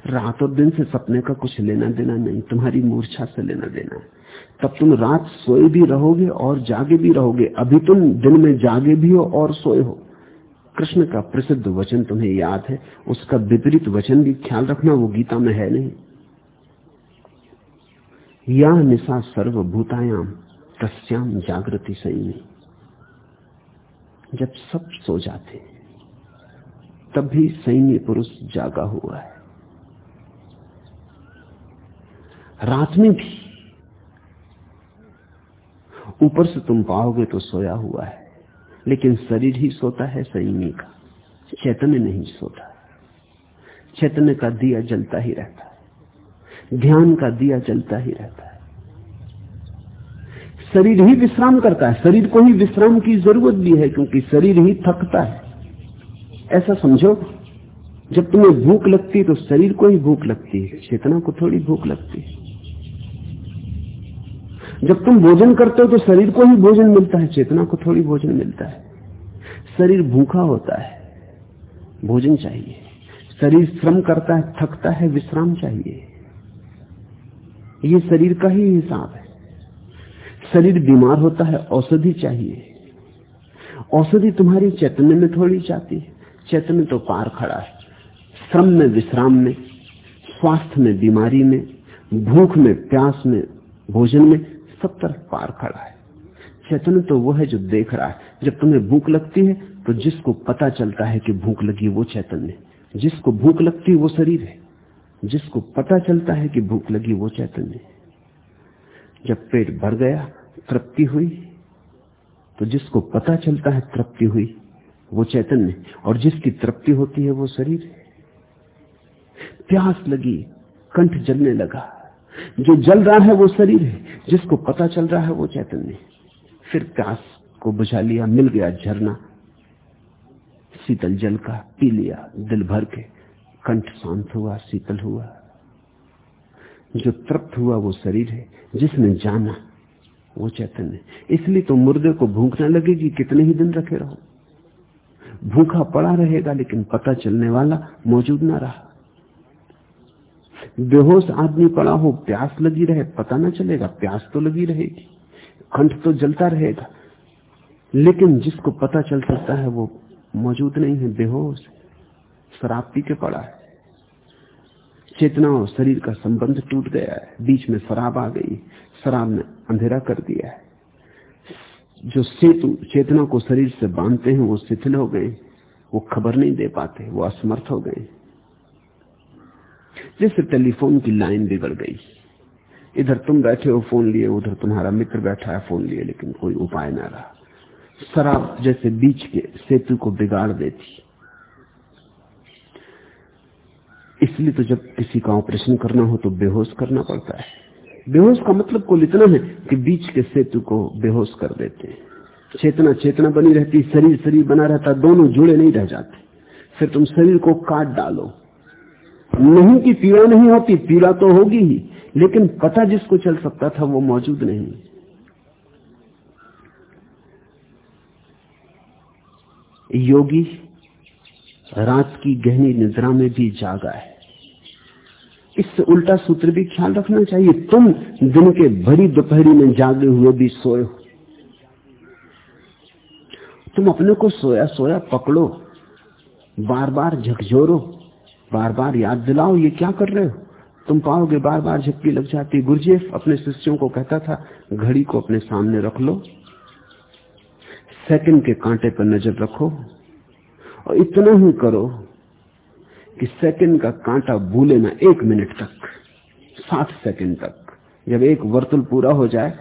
रात और दिन से सपने का कुछ लेना देना नहीं, तुम्हारी मूर्छा से लेना देना। तब तुम रात सोए भी रहोगे और जागे भी रहोगे। अभी तुम दिन में जागे भी हो और सोए हो। कृष्ण का प्रसिद्ध वचन तुम्हें याद है, उसका विपरीत वचन भी ख्याल रखना वो गीता में है नहीं। या निशा सर्वभूतायाम। तस्याम जागृति सही जब सब सो जाते तब भी सैन्य पुरुष जागा हुआ है। रात में भी ऊपर से तुम पाओगे तो सोया हुआ है, लेकिन शरीर ही सोता है सैन्य का। चैतन्य नहीं सोता। चैतन्य का दिया जलता ही रहता है। ध्यान का दिया जलता ही रहता है। शरीर ही विश्राम करता है। शरीर को ही विश्राम की ज़रूरत भी है, क्योंकि शरीर ही थकता है। ऐसा समझो, जब तुम्हें भूख लगती है तो शरीर को ही भूख लगती है। चेतना को थोड़ी भूख लगती है। जब तुम भोजन करते हो तो शरीर को ही भोजन मिलता है, चेतना को थोड़ी भोजन मिलता है। शरीर भूखा होता है, भोजन चाहिए। शरीर श्रम करता है, थकता है, विश्राम चाहिए। ये शरीर का ही हिसाब है। शरीर बीमार होता है, औषधि चाहिए। औषधि तुम्हारी चैतन्य में थोड़ी जाती है। चैतन्य तो पार खड़ा है। श्रम में विश्राम में, स्वास्थ्य में बीमारी में, भूख में, प्यास में, भोजन में सब तरफ़ पार खड़ा है। चैतन्य तो वो है जो देख रहा है। जब तुम्हें भूख लगती है तो जिसको पता चलता है कि भूख लगी, वो चैतन्य जिसको भूख लगती, वो शरीर है। जिसको पता चलता है कि भूख लगी, वो चैतन्य जब पेट भर गया तृप्ति हुई तो जिसको पता चलता है तृप्ति हुई, वो चैतन्य, और जिसकी तृप्ति होती है वो शरीर है। प्यास लगी, कंठ जलने लगा, जो जल रहा है वो शरीर है, जिसको पता चल रहा है वो चैतन्य। फिर प्यास को बुझा लिया, मिल गया झरना, शीतल जल का पी लिया, दिल भर के, कंठ शांत हुआ, शीतल हुआ। जो तृप्त हुआ वो शरीर है, जिसने जाना वो चैतन्य। इसलिए तो मुर्दे को भूख ना लगेगी, कितने ही दिन रखे रहो। भूखा पड़ा रहेगा, लेकिन पता चलने वाला मौजूद ना रहा। बेहोश आदमी पड़ा हो, प्यास लगी रहे, पता ना चलेगा, प्यास तो लगी रहेगी, कंठ तो जलता रहेगा। लेकिन जिसको पता चल सकता है, वो मौजूद नहीं है, बेहोश, शराब पी के पड़ा है। चेतना और शरीर का संबंध टूट गया है। बीच में शराब आ गई। शराब ने अंधेरा कर दिया है। जो सेतु, चेतना को शरीर से बांधते हैं, वो शिथिल हो गए। वो खबर नहीं दे पाते। वो असमर्थ हो गए। जैसे टेलीफोन की लाइन बिगड़ गई। इधर तुम बैठे हो, फ़ोन लिए। उधर तुम्हारा मित्र बैठा है, फ़ोन लिए। लेकिन कोई उपाय ना रहा। शराब जैसे बीच के सेतु को बिगाड़ देती। इसलिए तो जब किसी का ऑपरेशन करना हो तो बेहोश करना पड़ता है। बेहोश का मतलब कुल इतना है कि बीच के सेतु को बेहोश कर देते हैं। चेतना चेतना बनी रहती, शरीर शरीर बना रहता, दोनों जुड़े नहीं रह जाते। फिर तुम शरीर को काट डालो। नहीं की पीड़ा नहीं होती, पीड़ा तो होगी ही, लेकिन पता जिसको चल सकता था वो मौजूद नहीं। योगी रात की गहनी निद्रा में भी जागा है। इससे उल्टा सूत्र भी ख्याल रखना चाहिए। तुम दिन के भरी दोपहरी में जागे हुए भी सोए हो। तुम अपने को सोया सोया पकड़ो। बार बार झकझोरो। बार बार याद दिलाओ, ये क्या कर रहे हो? तुम पाओगे बार बार झपकी लग जाती। गुरुजेफ अपने शिष्यों को कहता था, घड़ी को अपने सामने रख लो। सेकंड के कांटे पर नज़र रखो और इतना ही करो। कि सेकंड का कांटा भूले ना एक मिनट तक, सात सेकंड तक। जब एक वर्तुल पूरा हो जाए,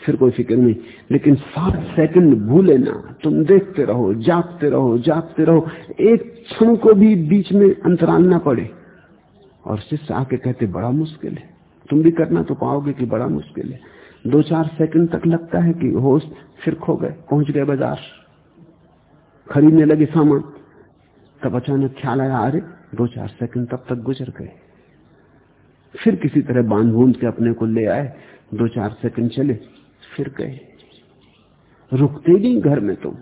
फिर कोई फ़िक्र नहीं। लेकिन सात सेकंड भूले ना, तुम देखते रहो, जागते रहो जागते रहो। एक क्षण को भी बीच में अंतराल ना पड़े। और शिष्य आके कहते, बड़ा मुश्किल है। तुम भी करना तो पाओगे कि बड़ा मुश्किल है। दो चार सेकंड तक लगता है कि होश फिर खो गए, पहुँच गए बाज़ार। खरीदने लगे सामान। तब अचानक ख्याल आया, अरे, दो चार सेकंड तब तक गुजर गए। फिर किसी तरह बाँध बूंद के अपने को ले आए, दो चार सेकंड चले, फिर गए। रुकते नहीं घर में तुम।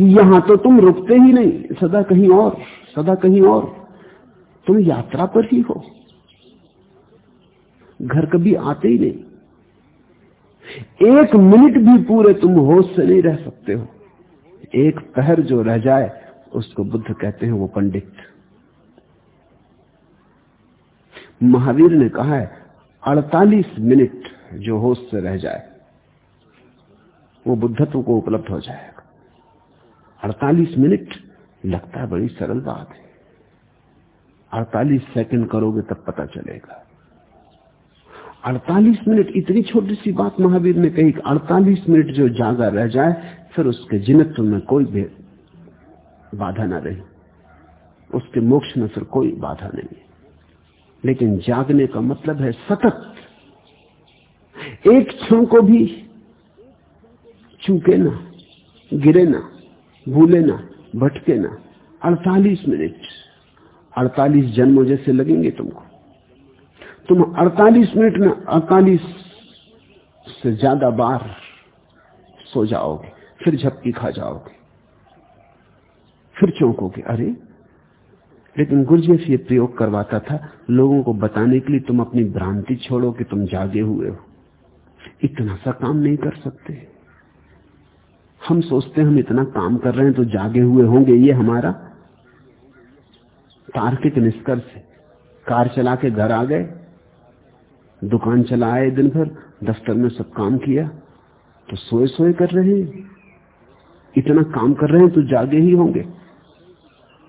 यहाँ तो तुम रुकते ही नहीं, सदा कहीं और, सदा कहीं और। तुम यात्रा पर ही हो। घर कभी आते ही नहीं। एक मिनट भी पूरे तुम होश से नहीं रह सकते हो। एक पहर जो रह जाए उसको बुद्ध कहते हैं वो पंडित। महावीर ने कहा है 48 मिनट जो होश से रह जाए, वो बुद्धत्व को उपलब्ध हो जाएगा। 48 मिनट लगता है, बड़ी सरल बात है। 48 सेकंड करोगे तब पता चलेगा। 48 मिनट, इतनी छोटी सी बात महावीर ने कही 48 मिनट जो जागा रह जाए, फिर उसके जिनत्व में कोई बाधा ना रही। उसके मोक्ष में फिर कोई बाधा नहीं लेकिन जागने का मतलब है सतत। एक क्षण को भी चूके ना, गिरे ना, भूले ना, भटके ना 48 मिनट। 48 जन्मों जैसे लगेंगे तुमको। तुम 48 मिनट में 48 से ज़्यादा बार सो जाओगे, फिर झपकी खा जाओगे। फिर चौंकोगे अरे, लेकिन गुरजेफ ये प्रयोग करवाता था, लोगों को बताने के लिए तुम अपनी भ्रांति छोड़ो कि तुम जागे हुए हो। इतना सा काम नहीं कर सकते। हम सोचते हम इतना काम कर रहे हैं तो जागे हुए होंगे, ये हमारा तार्किक निष्कर्ष है। कार चला के घर आ गए, दुकान चलाए दिन भर दफ्तर में सब काम किया तो सोए सोए कर रहे हैं। इतना काम कर रहे हैं तो जागे ही होंगे।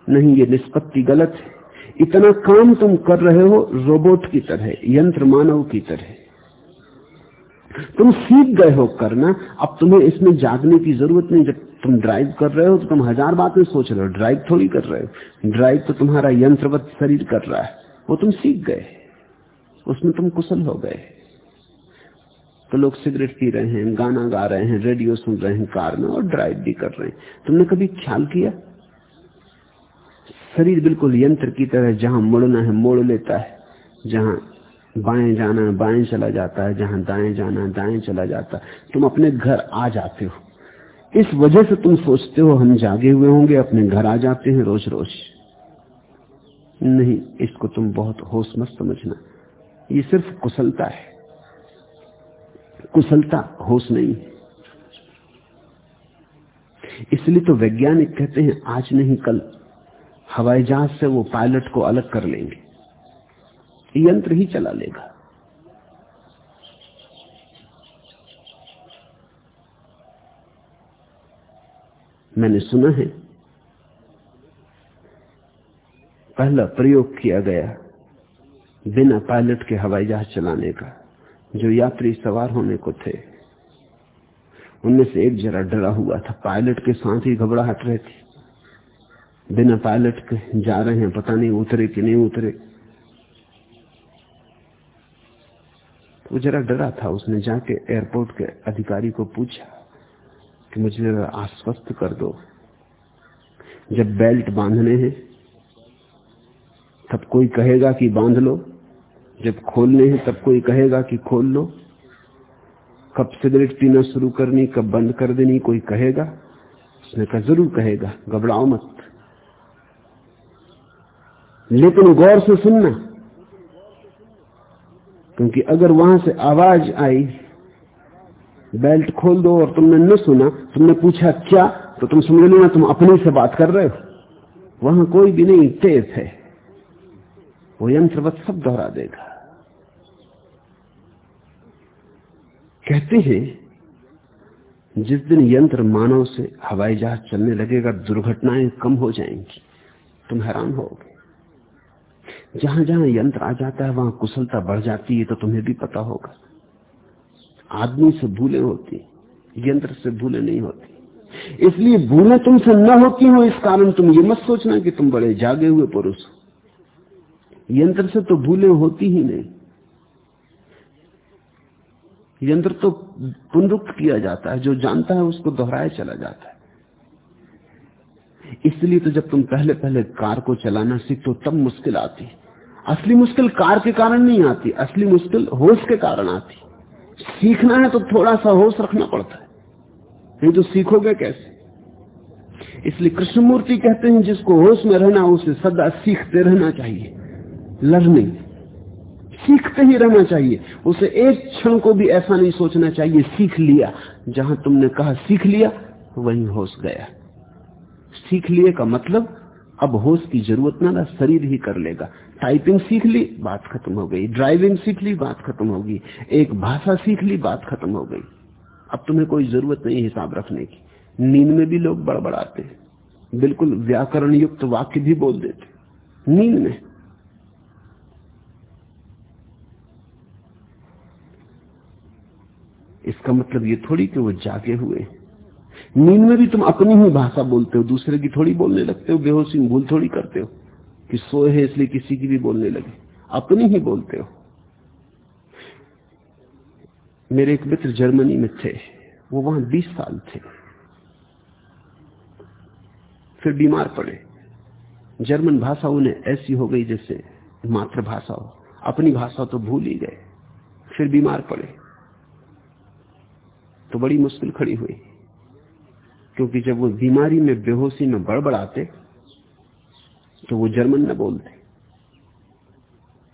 नहीं, ये निष्पत्ति गलत है। इतना काम तुम कर रहे हो, रोबोट की तरह, यंत्र मानव की तरह। तुम सीख गए हो करना, अब तुम्हें इसमें जागने की ज़रूरत नहीं। जब तुम ड्राइव कर रहे हो तो तुम हज़ार बातें सोच रहे हो ड्राइव थोड़ी कर रहे हो। ड्राइव तो तुम्हारा यंत्रवत शरीर कर रहा है। वो तुम सीख गए। उसमें तुम कुशल हो गए। तो लोग सिगरेट पी रहे हैं, गाना गा रहे हैं, रेडियो सुन रहे हैं, कार में और ड्राइव भी कर रहे हैं। तुमने कभी ख्याल किया? शरीर बिल्कुल यंत्र की तरह जहाँ मुड़ना है, मोड़ लेता है, जहाँ बाएँ जाना है, बाएँ चला जाता है, जहाँ दाएँ जाना है, दाएँ चला जाता है। तुम अपने घर आ जाते हो। इस वजह से तुम सोचते हो हम जागे हुए होंगे, अपने घर आ जाते हैं रोज रोज नहीं, इसको तुम बहुत होश मत समझना। ये सिर्फ़ कुशलता है। कुशलता होश नहीं। इसलिए तो वैज्ञानिक कहते हैं, आज नहीं कल। हवाई जहाज़ से वो पायलट को अलग कर लेंगे। यंत्र ही चला लेगा। मैंने सुना है, पहला प्रयोग किया गया बिना पायलट के हवाई जहाज़ चलाने का, जो यात्री सवार होने को थे। उनमें से एक जरा डरा हुआ था, पायलट के साथ ही घबराहट रहती। बिना पायलट के जा रहे हैं, पता नहीं उतरे कि नहीं उतरे। वो जरा डरा था, उसने जाके एयरपोर्ट के अधिकारी को पूछा कि मुझे जरा आश्वस्त कर दो। जब बेल्ट बांधने हैं, तब कोई कहेगा कि बाँध लो। जब खोलने हैं, तब कोई कहेगा कि खोल लो। कब सिगरेट पीना शुरू करनी, कब बंद कर देनी, कोई कहेगा? उसने कहा, ज़रूर कहेगा, घबराओ मत। लेकिन गौर से सुनना। क्योंकि अगर वहाँ से आवाज़ आई, बेल्ट खोल दो और तुमने न सुना, तुमने पूछा, क्या? तो तुम समझ लेना तुम अपने से बात कर रहे हो। वहाँ कोई भी नहीं, तेज है। वो यंत्रवत सब दोहरा देगा। कहते हैं, जिस दिन यंत्र मानव से हवाई जहाज़ चलने लगेगा, दुर्घटनाएँ कम हो जाएँगी, तुम हैरान होगे। जहाँ जहाँ यंत्र आ जाता है, वहाँ कुशलता बढ़ जाती है तो तुम्हें भी पता होगा। आदमी से भूले होती, यंत्र से भूले नहीं होती। इसलिए भूलें तुमसे न होती हो, इस कारण तुम ये मत सोचना कि तुम बड़े जागे हुए पुरुष हो। यंत्र से तो भूले होती ही नहीं। यंत्र तो पुनरुक्त किया जाता है, जो जानता है उसको दोहराया चला जाता है। इसलिए तो जब तुम पहले पहले कार को चलाना सीखते हो, तब मुश्किल आती असली मुश्किल कार के कारण नहीं आती, असली मुश्किल होश के कारण आती। सीखना है तो थोड़ा सा होश रखना पड़ता है। नहीं तो सीखोगे कैसे? इसलिए कृष्णमूर्ति कहते हैं, जिसको होश में रहना, उसे सदा सीखते रहना चाहिए। लर्निंग सीखते ही रहना चाहिए। उसे एक क्षण को भी ऐसा नहीं सोचना चाहिए, सीख लिया। जहाँ तुमने कहा सीख लिया, वहीं होश गया। सीख लिए का मतलब अब होश की ज़रूरत ना शरीर ही कर लेगा। टाइपिंग सीख ली, बात खत्म हो गई। ड्राइविंग सीख ली, बात खत्म हो गई। एक भाषा सीख ली, बात खत्म हो गई। अब तुम्हें कोई ज़रूरत नहीं हिसाब रखने की। नींद में भी लोग बड़बड़ाते बिल्कुल व्याकरण युक्त वाक्य भी बोल देते नींद में। इसका मतलब ये थोड़ी कि वो जागे हुए नींद में भी तुम अपनी ही भाषा बोलते हो, दूसरे की थोड़ी बोलने लगते हो, बेहोशी भूल थोड़ी करते हो। कि सोए है इसलिए किसी की भी बोलने लगे। अपनी ही बोलते हो। मेरे एक मित्र जर्मनी में थे। वो वहाँ बीस साल थे। फिर बीमार पड़े। जर्मन भाषा उन्हें ऐसी हो गई जैसे मातृभाषा हो। अपनी भाषा तो भूल ही गए। फिर बीमार पड़े। तो बड़ी मुश्किल खड़ी हुई। क्योंकि जब वो बीमारी में बेहोशी में बड़बड़ाते तो वो जर्मन न बोलते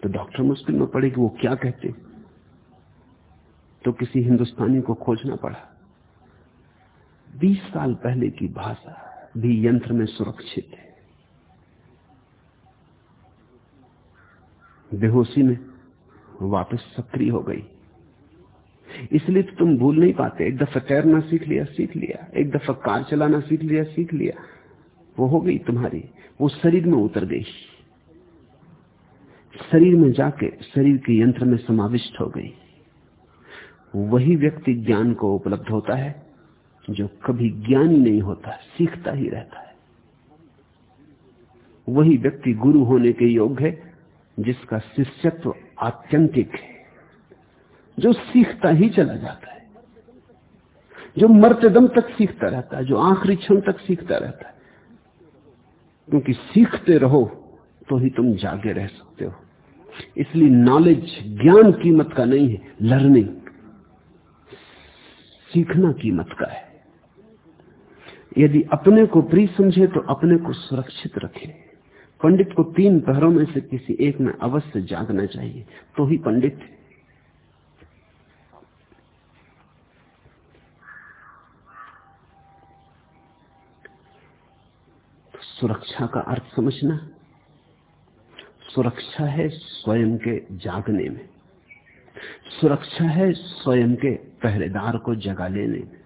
तो डॉक्टर मुश्किल में पड़े कि वो क्या कहते। तो किसी हिंदुस्तानी को खोजना पड़ा। बीस साल पहले की भाषा भी यंत्र में सुरक्षित है। बेहोशी में वापस सक्रिय हो गई। इसलिए तो तुम भूल नहीं पाते। एक दफ़ा तैरना सीख लिया सीख लिया। एक दफ़ा कार चलाना सीख लिया सीख लिया। वो हो गई तुम्हारी। वो शरीर में उतर गई। शरीर में जाके शरीर के यंत्र में समाविष्ट हो गई। वही व्यक्ति ज्ञान को उपलब्ध होता है, जो कभी ज्ञानी नहीं होता, सीखता ही रहता है। वही व्यक्ति गुरु होने के योग्य है, जिसका शिष्यत्व आत्यंतिक है, जो सीखता ही चला जाता है, जो मरते दम तक सीखता रहता है, जो आखिरी क्षण तक सीखता रहता है। क्योंकि सीखते रहो तो ही तुम जागे रह सकते हो। इसलिए नॉलेज ज्ञान कीमत का नहीं है लर्निंग सीखना कीमत का है। यदि अपने को प्रिय समझे तो अपने को सुरक्षित रखे। पंडित को तीन पहरों में से किसी एक में अवश्य जागना चाहिए तो ही पंडित है सुरक्षा का अर्थ समझना। सुरक्षा है स्वयं के जागने में। सुरक्षा है स्वयं के पहरेदार को जगा लेने में।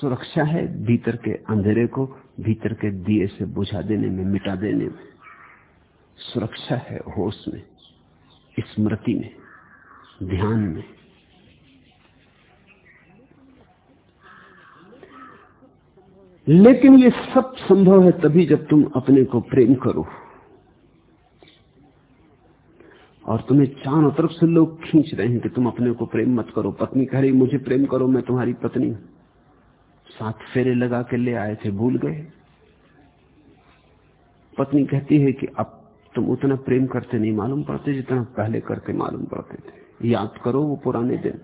सुरक्षा है भीतर के अंधेरे को भीतर के दिए से बुझा देने में, मिटा देने में। सुरक्षा है होश में, स्मृति में, ध्यान में। लेकिन ये सब संभव है तभी जब तुम अपने को प्रेम करो। और तुम्हें चारों तरफ़ से लोग खींच रहे हैं कि तुम अपने को प्रेम मत करो। पत्नी कह रही, मुझे प्रेम करो, मैं तुम्हारी पत्नी साथ फेरे लगा के ले आए थे, भूल गए। पत्नी कहती है कि अब तुम उतना प्रेम करते नहीं, मालूम पड़ते जितना पहले करते मालूम पड़ते थे। याद करो वो पुराने दिन।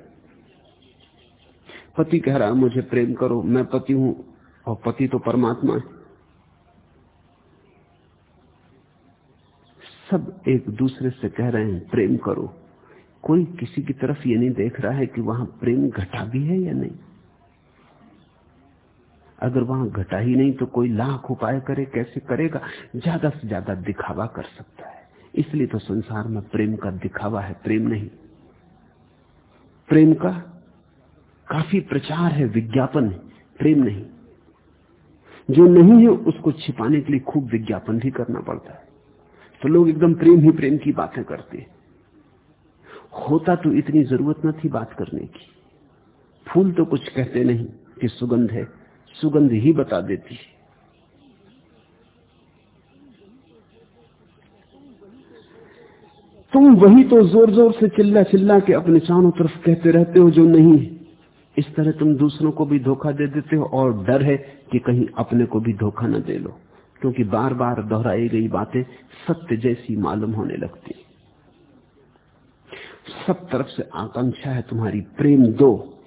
पति कह रहा, मुझे प्रेम करो, मैं पति हूँ और पति तो परमात्मा है। सब एक दूसरे से कह रहे हैं, प्रेम करो। कोई किसी की तरफ़ ये नहीं देख रहा है कि वहाँ प्रेम घटा भी है या नहीं। अगर वहाँ घटा ही नहीं तो कोई लाख उपाय करे, कैसे करेगा? ज़्यादा से ज़्यादा दिखावा कर सकता है। इसलिए तो संसार में प्रेम का दिखावा है, प्रेम नहीं। प्रेम का काफ़ी प्रचार है, विज्ञापन है, प्रेम नहीं। जो नहीं है, उसको छिपाने के लिए खूब विज्ञापन भी करना पड़ता है। तो लोग एकदम प्रेम ही प्रेम की बातें करते हैं। होता तो इतनी ज़रूरत न थी बात करने की। फूल तो कुछ कहते नहीं कि सुगंध है, सुगंध ही बता देती है। तुम वही तो ज़ोर ज़ोर से चिल्ला चिल्ला के अपने चारों तरफ़ कहते रहते हो जो नहीं है। इस तरह तुम दूसरों को भी धोखा दे देते हो और डर है कि कहीं अपने को भी धोखा न दे लो। क्योंकि बार बार दोहराई गई बातें सत्य जैसी मालूम होने लगती। सब तरफ़ से आकांक्षा है तुम्हारी, प्रेम दो।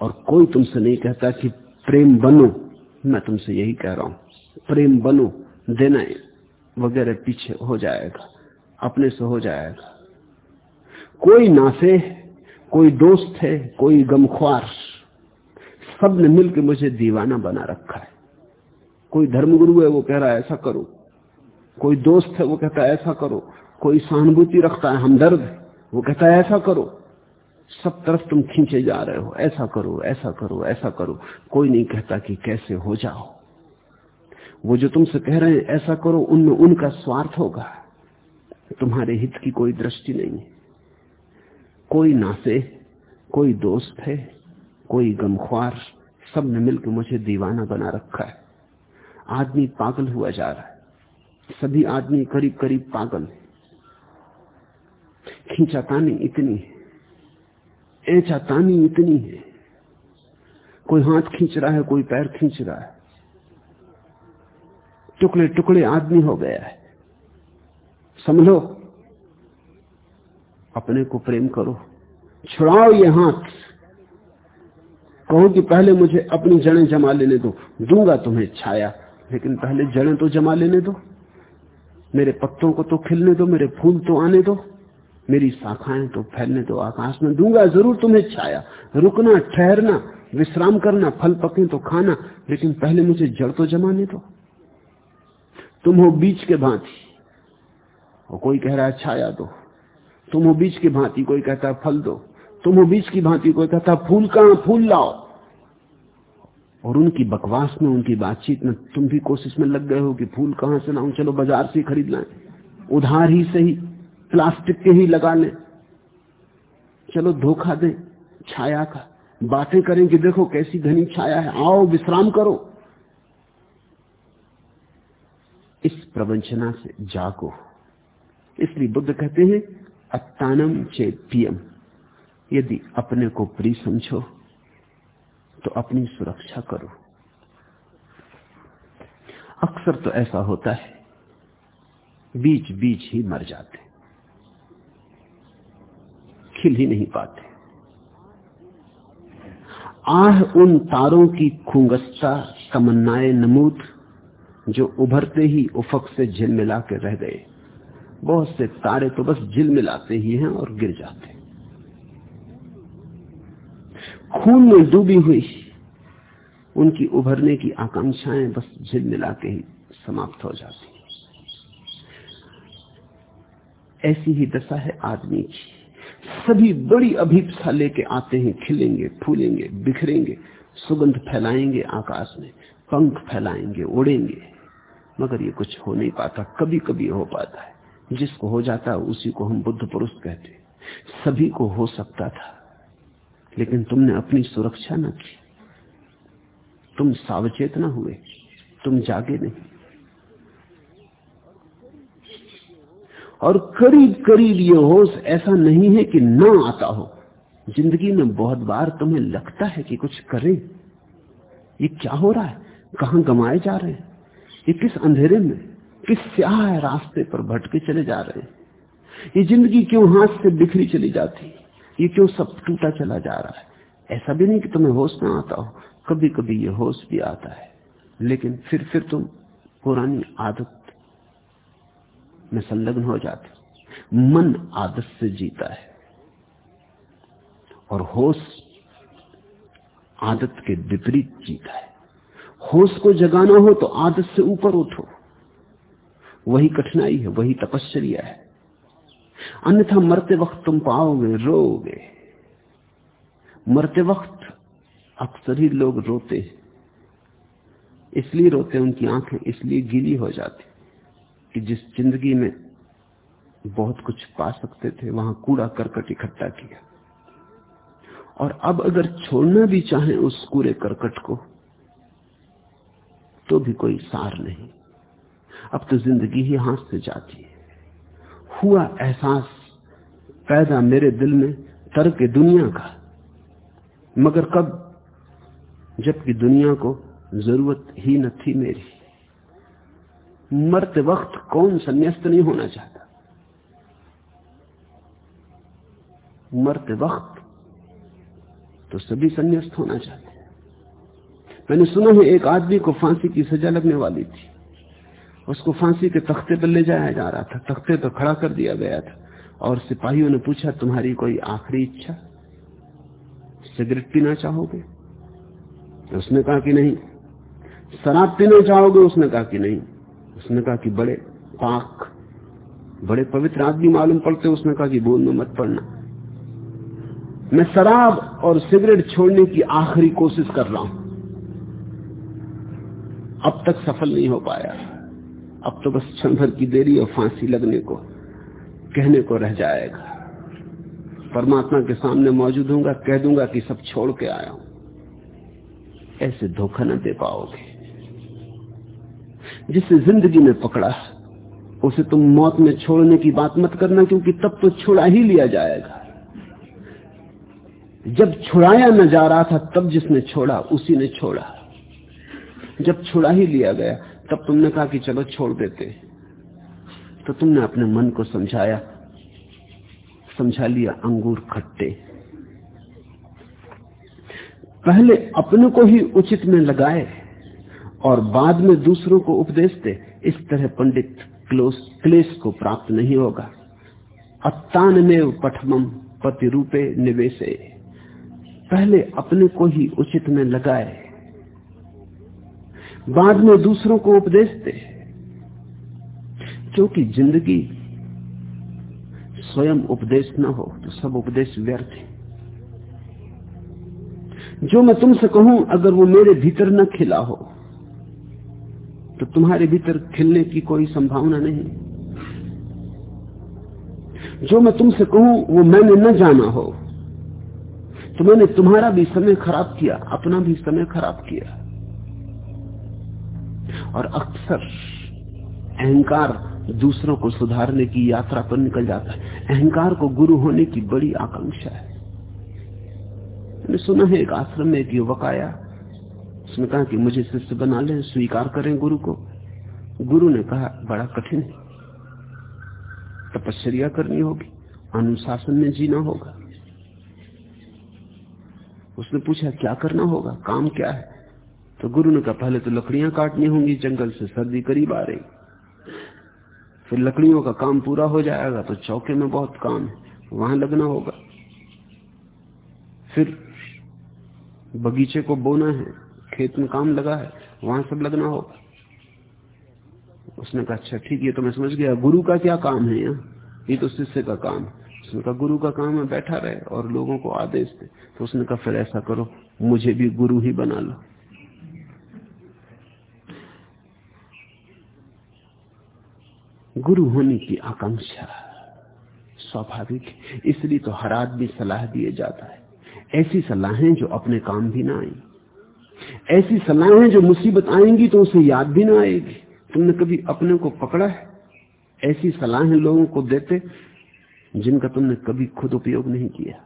और कोई तुमसे नहीं कहता कि प्रेम बनो, मैं तुमसे यही कह रहा हूँ। प्रेम बनो, देना वगैरह पीछे हो जाएगा, अपने से हो जाएगा। कोई नासे कोई दोस्त है, कोई गमख्वार। सबने मिलकर मुझे दीवाना बना रखा है। कोई धर्मगुरु है, वो कह रहा है, ऐसा करो। कोई दोस्त है, वो कहता है, ऐसा करो। कोई सहानुभूति रखता है, हमदर्द वो कहता है, ऐसा करो। सब तरफ़ तुम खींचे जा रहे हो। ऐसा करो ऐसा करो ऐसा करो। कोई नहीं कहता कि कैसे हो जाओ। वो जो तुमसे कह रहे हैं, ऐसा करो, उनमें उनका स्वार्थ होगा। तुम्हारे हित की कोई दृष्टि नहीं है। कोई नासे कोई दोस्त है, कोई गमख्वार सबने मिलकर मुझे दीवाना बना रखा है। आदमी पागल हुआ जा रहा है। सभी आदमी करीब करीब पागल है। खींचातानी इतनी है। ऐचातानी इतनी है। कोई हाथ खींच रहा है, कोई पैर खींच रहा है। टुकड़े टुकड़े आदमी हो गया है। समझो अपने को प्रेम करो। छुड़ाओ ये हाथ। कहो कि पहले मुझे अपनी जड़ें जमा लेने दो। दूँगा तुम्हें छाया, लेकिन पहले जड़ें तो जमा लेने दो। मेरे पत्तों को तो खिलने दो, मेरे फूल तो आने दो। मेरी शाखाएँ तो फैलने दो, आकाश में दूँगा ज़रूर तुम्हें छाया। रुकना, ठहरना, विश्राम करना, फल पके तो खाना, लेकिन पहले मुझे जड़ तो जमाने दो। तुम हो बीच के भांति, और कोई कह रहा है, छाया दो। तुम हो बीच की भांति कोई कहता है, फल दो। तुम हो बीच की भांति कोई कहता है, फूल कहाँ, फूल लाओ। और उनकी बकवास में, उनकी बातचीत में तुम भी कोशिश में लग गए हो कि फूल कहाँ से लाऊं, चलो बाज़ार से खरीद लाएँ। उधार ही से ही प्लास्टिक के ही लगा लें। चलो धोखा दें, छाया का। बातें करें कि देखो कैसी घनी छाया है, आओ विश्राम करो। इस प्रवंचना से जागो। इसलिए बुद्ध कहते हैं अत्तानम चे पियम यदि अपने को प्रिय समझो तो अपनी सुरक्षा करो। अक्सर तो ऐसा होता है बीच बीच ही मर जाते। खिल ही नहीं पाते। आह उन तारों की खुंगस्ता, तमन्नाए नमूद, जो उभरते ही उफक से झिलमिला के रह गए। बहुत से तारे तो बस झिलमिलाते ही हैं और गिर जाते खून में डूबी हुई उनकी उभरने की आकांक्षाएँ बस झिलमिला ही समाप्त हो जाती ऐसी ही दशा है आदमी की। सभी बड़ी अभीपसा लेके आते हैं, खिलेंगे, फूलेंगे, बिखरेंगे, सुगंध फैलाएँगे आकाश में, पंख फैलाएँगे, उड़ेंगे। मगर ये कुछ हो नहीं पाता कभी कभी हो पाता है। जिसको हो जाता उसी को हम बुद्ध पुरुष कहते सभी को हो सकता था, लेकिन तुमने अपनी सुरक्षा न की। तुम सावचेत न हुए, तुम जागे नहीं। और करीब करीब ये होश ऐसा नहीं है कि ना आता हो। ज़िंदगी में बहुत बार तुम्हें लगता है कि कुछ करें। ये क्या हो रहा है? कहाँ गंवाए जा रहे हैं? ये किस अंधेरे में? किस स्याह रास्ते पर भटके चले जा रहे हैं। ये ज़िंदगी क्यों हाथ से बिखरी चली जाती? ये क्यों सब टूटा चला जा रहा है? ऐसा भी नहीं कि तुम्हें होश ना आता हो। कभी कभी ये होश भी आता है। लेकिन फिर फिर तुम पुरानी आदत में संलग्न हो जाते मन आदत से जीता है। और होश आदत के विपरीत जीता है। होश को जगाना हो तो आदत से ऊपर उठो। वही कठिनाई है, वही तपश्चर्या है। अन्यथा मरते वक्त तुम पाओगे रोगे मरते वक्त अक्सर ही लोग रोते इसलिए रोते उनकी आँखें इसलिए गीली हो जाती कि जिस ज़िंदगी में बहुत कुछ पा सकते थे, वहाँ कूड़ा करकट इकट्ठा किया। और अब अगर छोड़ना भी चाहे उस कूड़े करकट को तो भी कोई सार नहीं। अब तो ज़िंदगी ही हाथ से जाती है। हुआ एहसास पैदा मेरे दिल में तर्क दुनिया का। मगर कब? जबकि दुनिया को ज़रूरत ही न थी मेरी। मरते वक्त कौन संन्यास्त नहीं होना चाहता? मरते वक्त तो सभी संन्यास्त होना चाहते मैंने सुना है, एक आदमी को फांसी की सजा लगने वाली थी। उसको फांसी के तख्ते पर ले जाया जा रहा था। तख्ते पर खड़ा कर दिया गया था। और सिपाहियों ने पूछा, तुम्हारी कोई आखिरी इच्छा? सिगरेट पीना चाहोगे? उसने कहा कि नहीं। शराब पीना चाहोगे? उसने कहा कि नहीं। उसने कहा कि बड़े पाक, बड़े पवित्र आदमी मालूम पड़ते। उसने कहा कि बोल में मत पड़ना। मैं शराब और सिगरेट छोड़ने की आखिरी कोशिश कर रहा हूँ। अब तक सफल नहीं हो पाया। अब तो बस क्षण भर की देरी और फांसी लगने को, कहने को रह जाएगा। परमात्मा के सामने मौजूद होगा कह दूँगा कि सब छोड़ के आया हूँ। ऐसे धोखा न दे पाओगे। जिसे ज़िंदगी में पकड़ा, उसे तुम मौत में छोड़ने की बात मत करना, क्योंकि तब तो छुड़ा ही लिया जाएगा। जब छुड़ाया न जा रहा था, तब जिसने छोड़ा, उसी ने छोड़ा। जब छुड़ा ही लिया गया तब तुमने कहा कि चलो छोड़ देते। तो तुमने अपने मन को समझाया। समझा लिया अंगूर खट्टे। पहले अपने को ही उचित में लगाए और बाद में दूसरों को उपदेश दे। इस तरह पंडित क्लोस, क्लेश को प्राप्त नहीं होगा। अत्तान में पठमम पति रूपे निवेशे। पहले अपने को ही उचित में लगाए। बाद में दूसरों को उपदेश दे क्योंकि ज़िंदगी स्वयं उपदेश न हो तो सब उपदेश व्यर्थ है। जो मैं तुमसे कहूँ, अगर वो मेरे भीतर न खिला हो तो तुम्हारे भीतर खिलने की कोई संभावना नहीं। जो मैं तुमसे कहूँ, वो मैंने न जाना हो तो मैंने तुम्हारा भी समय खराब किया, अपना भी समय खराब किया। और अक्सर अहंकार दूसरों को सुधारने की यात्रा पर निकल जाता है। अहंकार को गुरु होने की बड़ी आकांक्षा है। मैंने सुना है एक आश्रम में एक युवक आया। उसने कहा कि मुझे शिष्य बना ले, स्वीकार करें गुरु को। गुरु ने कहा, बड़ा कठिन है। तपस्या करनी होगी, अनुशासन में जीना होगा। उसने पूछा, क्या करना होगा? काम क्या है? तो गुरु ने कहा, पहले तो लकड़ियाँ काटनी होंगी, जंगल से सर्दी करीब आ रही। फिर लकड़ियों का काम पूरा हो जाएगा तो चौके में बहुत काम है, वहाँ लगना होगा। फिर बगीचे को बोना है, खेत में काम लगा है, वहाँ सब लगना होगा। उसने कहा अच्छा ठीक है तो मैं समझ गया, गुरु का क्या काम है यहाँ? ये तो शिष्य का काम है। उसने कहा, गुरु का काम है, बैठा रहे और लोगों को आदेश दे। तो उसने कहा, फिर ऐसा करो, मुझे भी गुरु ही बना लो। गुरु होने की आकांक्षा। स्वाभाविक इसलिए तो हर आदमी सलाह दिए जाता है। ऐसी सलाहें जो अपने काम भी ना आई ऐसी सलाहें जो मुसीबत आएँगी तो उसे याद भी ना आएगी। तुमने कभी अपने को पकड़ा है? ऐसी सलाहें लोगों को देते जिनका तुमने कभी खुद उपयोग नहीं किया।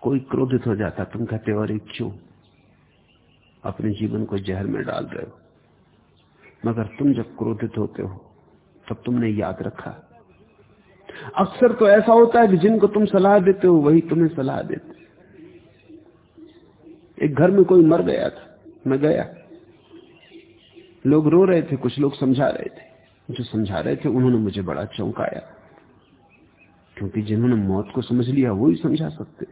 कोई क्रोधित हो जाता, तुम कहते और एक क्यों? अपने जीवन को जहर में डाल रहे हो। मगर तुम जब क्रोधित होते हो, तब तुमने याद रखा। अक्सर तो ऐसा होता है कि जिनको तुम सलाह देते हो, वही तुम्हें सलाह देते एक घर में कोई मर गया था, मैं गया। लोग रो रहे थे, कुछ लोग समझा रहे थे। जो समझा रहे थे, उन्होंने मुझे बड़ा चौंकाया। क्योंकि जिन्होंने मौत को समझ लिया, वो ही समझा सकते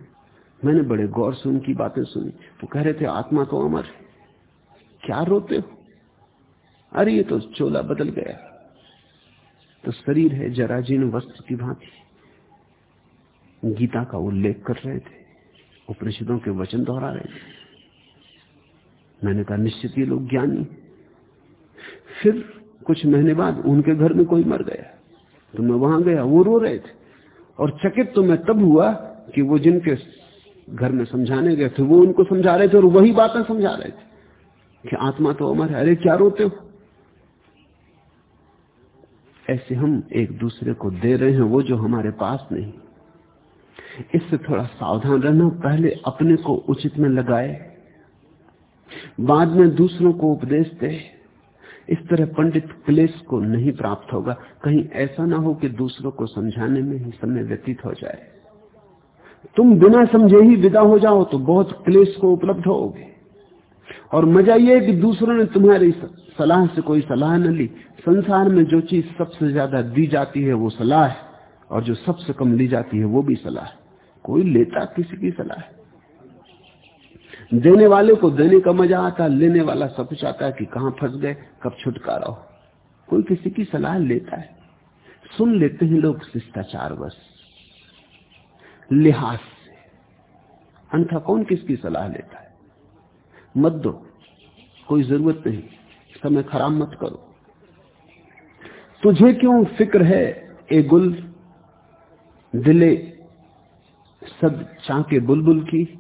मैंने बड़े गौर से उनकी बातें सुनी। वो कह रहे थे, आत्मा तो अमर क्या रोते हो? अरे, ये तो चोला बदल गया। तो शरीर है जराजीन वस्त्र की भांति। गीता का उल्लेख कर रहे थे, उपनिषदों के वचन दोहरा रहे थे। मैंने कहा, निश्चित ये लोग ज्ञानी फिर कुछ महीने बाद उनके घर में कोई मर गया। तो मैं वहाँ गया, वो रो रहे थे। और चकित तो मैं तब हुआ कि वो जिनके घर में समझाने गए थे, वो उनको समझा रहे थे और वही बातें समझा रहे थे कि आत्मा तो अमर है अरे, क्या रोते हो? ऐसे हम एक दूसरे को दे रहे हैं, वो जो हमारे पास नहीं। इससे थोड़ा सावधान रहना, पहले अपने को उचित में लगाए, बाद में दूसरों को उपदेश दे। इस तरह पंडित क्लेश को नहीं प्राप्त होगा। कहीं ऐसा ना हो कि दूसरों को समझाने में ही समय व्यतीत हो जाए। तुम बिना समझे ही विदा हो जाओ तो बहुत क्लेश को उपलब्ध होगे। और मज़ा यह कि दूसरों ने तुम्हारी सलाह से कोई सलाह न ली, संसार में जो चीज़ सबसे ज़्यादा दी जाती है वो सलाह है, और जो सबसे कम ली जाती है वो भी सलाह है। कोई लेता किसी की सलाह है। देने वाले को देने का मज़ा आता, लेने वाला सब कुछ आता है कि कहाँ फंस गए, कब छुटकारा हो। कोई किसी की सलाह लेता है। सुन लेते हैं लोग शिष्टाचार बस। लिहाज से। अंथा कौन किसकी सलाह लेता है? मत दो। कोई ज़रूरत नहीं। समय खराब मत करो। तुझे क्यों फ़िक्र है, ए गुल? दिले सब चाके बुलबुल की,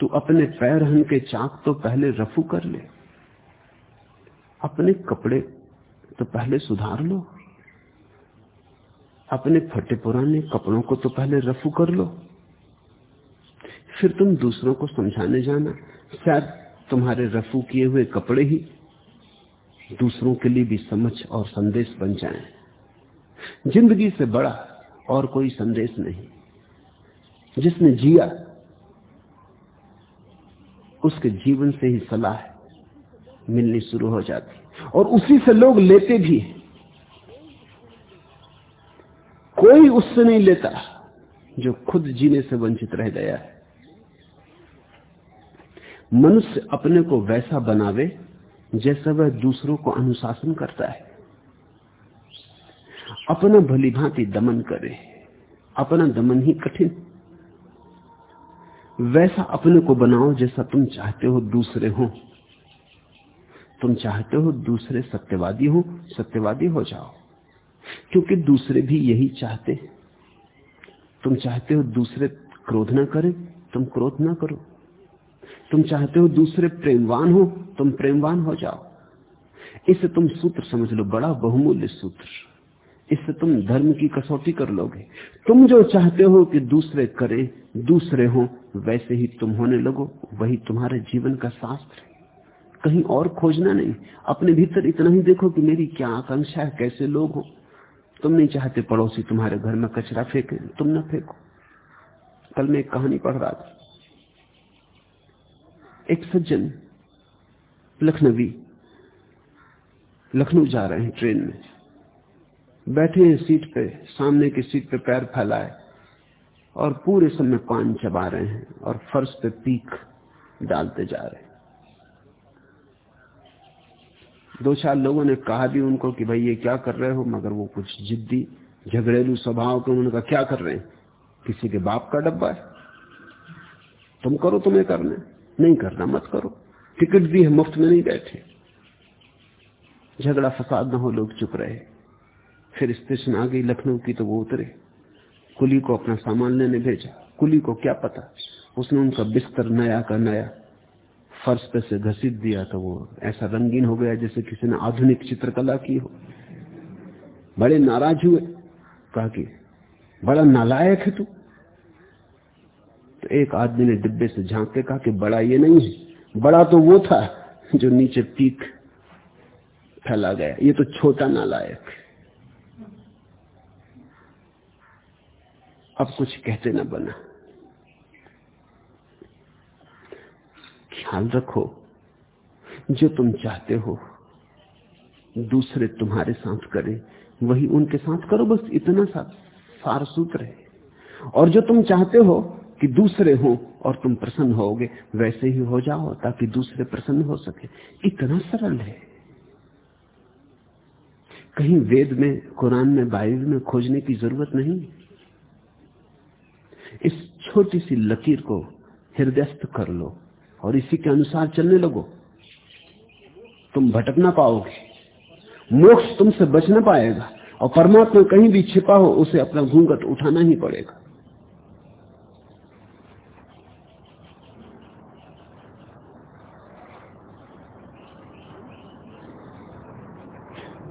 तू अपने पैर हन के चाक तो पहले रफू कर ले। अपने कपड़े तो पहले सुधार लो। अपने फटे पुराने कपड़ों को तो पहले रफू कर लो। फिर तुम दूसरों को समझाने जाना। शायद तुम्हारे रफू किए हुए कपड़े ही दूसरों के लिए भी समझ और संदेश बन जाएँ। ज़िंदगी से बड़ा और कोई संदेश नहीं। जिसने जिया, उसके जीवन से ही सलाह मिलनी शुरू हो जाती। और उसी से लोग लेते भी कोई उससे नहीं लेता जो खुद जीने से वंचित रह गया है। मनुष्य अपने को वैसा बनावे जैसा वह दूसरों को अनुशासन करता है। अपना भली भांति दमन करे, अपना दमन ही कठिन। वैसा अपने को बनाओ जैसा तुम चाहते हो दूसरे हो। तुम चाहते हो दूसरे सत्यवादी हो सत्यवादी हो जाओ। क्योंकि दूसरे भी यही चाहते तुम चाहते हो दूसरे क्रोध ना करें, तुम क्रोध ना करो। तुम चाहते हो दूसरे प्रेमवान हो, तुम प्रेमवान हो जाओ। इसे तुम सूत्र समझ लो, बड़ा बहुमूल्य सूत्र। इससे तुम धर्म की कसौटी कर लोगे। तुम जो चाहते हो कि दूसरे करें, दूसरे हो, वैसे ही तुम होने लगो। वही तुम्हारे जीवन का शास्त्र है। कहीं और खोजना नहीं। अपने भीतर इतना ही देखो कि मेरी क्या आकांक्षा है, कैसे लोग हो। तुम नहीं चाहते पड़ोसी तुम्हारे घर में कचरा फेंके, तुम न फेंको। कल मैं एक कहानी पढ़ रहा था। एक सज्जन लखनवी, लखनऊ जा रहे हैं ट्रेन में। बैठे हैं सीट पे, सामने की सीट पे पैर फैलाए और पूरे समय पान चबा रहे हैं और फर्श पे पीक डालते जा रहे हैं। दो चार लोगों ने कहा भी उनको कि भाई ये क्या कर रहे हो, मगर वो कुछ जिद्दी, झगड़ेलू स्वभाव के उन्होंने कहा, क्या कर रहे हैं? किसी के बाप का डब्बा है? तुम करो तुम्हें करना। नहीं करना मत करो। टिकट भी है मुफ़्त में नहीं बैठे। झगड़ा फसाद ना हो, लोग चुप रहे। फिर स्टेशन आ गई लखनऊ की तो वो उतरे। कुली को अपना सामान लेने भेजा। कुली को क्या पता? उसने उनका बिस्तर नया का नया फर्श पे से घसीट दिया तो वो ऐसा रंगीन हो गया जैसे किसी ने आधुनिक चित्रकला की हो। बड़े नाराज़ हुए। कहा कि, बड़ा नालायक है तू। एक आदमी ने डिब्बे से झाँक के कहा कि बड़ा ये नहीं है। बड़ा तो वो था जो नीचे पीक फैला गया। ये तो छोटा नालायक अब कुछ कहते ना बना। ख्याल रखो, जो तुम चाहते हो, दूसरे तुम्हारे साथ करें। वही उनके साथ करो, बस इतना सा सार सूत्र है। और जो तुम चाहते हो कि दूसरे हो और तुम प्रसन्न होगे, वैसे ही हो जाओ ताकि दूसरे प्रसन्न हो सके। इतना सरल है। कहीं वेद में, कुरान में, बाइबल में खोजने की ज़रूरत नहीं। इस छोटी सी लकीर को हृदयस्थ कर लो और इसी के अनुसार चलने लगो। तुम भटक ना पाओगे। मोक्ष तुमसे बच ना पाएगा और परमात्मा कहीं भी छिपा हो, उसे अपना घूंघट उठाना ही पड़ेगा।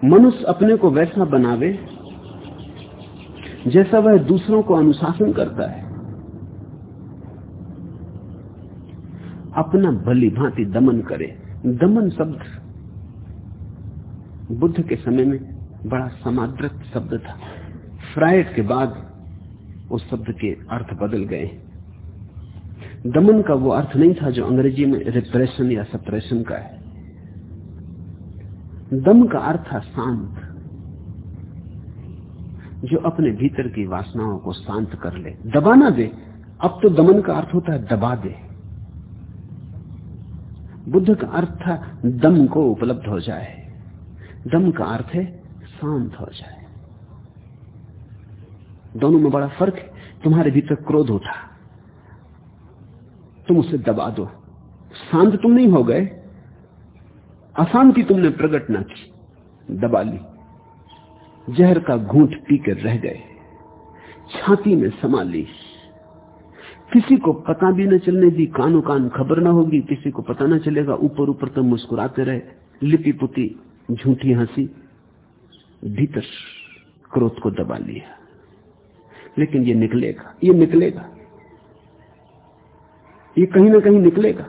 मनुष्य अपने को वैसा बनावे जैसा वह दूसरों को अनुशासन करता है। अपना भली भांति दमन करे। दमन शब्द बुद्ध के समय में बड़ा समाद्रत शब्द था। फ्राइड के बाद उस शब्द के अर्थ बदल गए। दमन का वो अर्थ नहीं था जो अंग्रेज़ी में रिप्रेशन या सप्रेशन का है। दम का अर्थ था शांत। जो अपने भीतर की वासनाओं को शांत कर ले। दबा ना दे। अब तो दमन का अर्थ होता है दबा दे। बुद्ध का अर्थ था दम को उपलब्ध हो जाए। दम का अर्थ है शांत हो जाए। दोनों में बड़ा फ़र्क है। तुम्हारे भीतर क्रोध उठा तुम उसे दबा दो। शांत तुम नहीं हो गए। अशांति तुमने प्रकट ना की। दबा ली। जहर का घूंट पीकर रह गए। छाती में समा ली। किसी को पता भी न चलने दी कानो कान खबर ना होगी, किसी को पता ना चलेगा, ऊपर ऊपर तो मुस्कुराते रहे। लिपि पुती झूठी हँसी, भीतर क्रोध को दबा लिया। लेकिन ये निकलेगा ये निकलेगा। ये कहीं ना कहीं निकलेगा।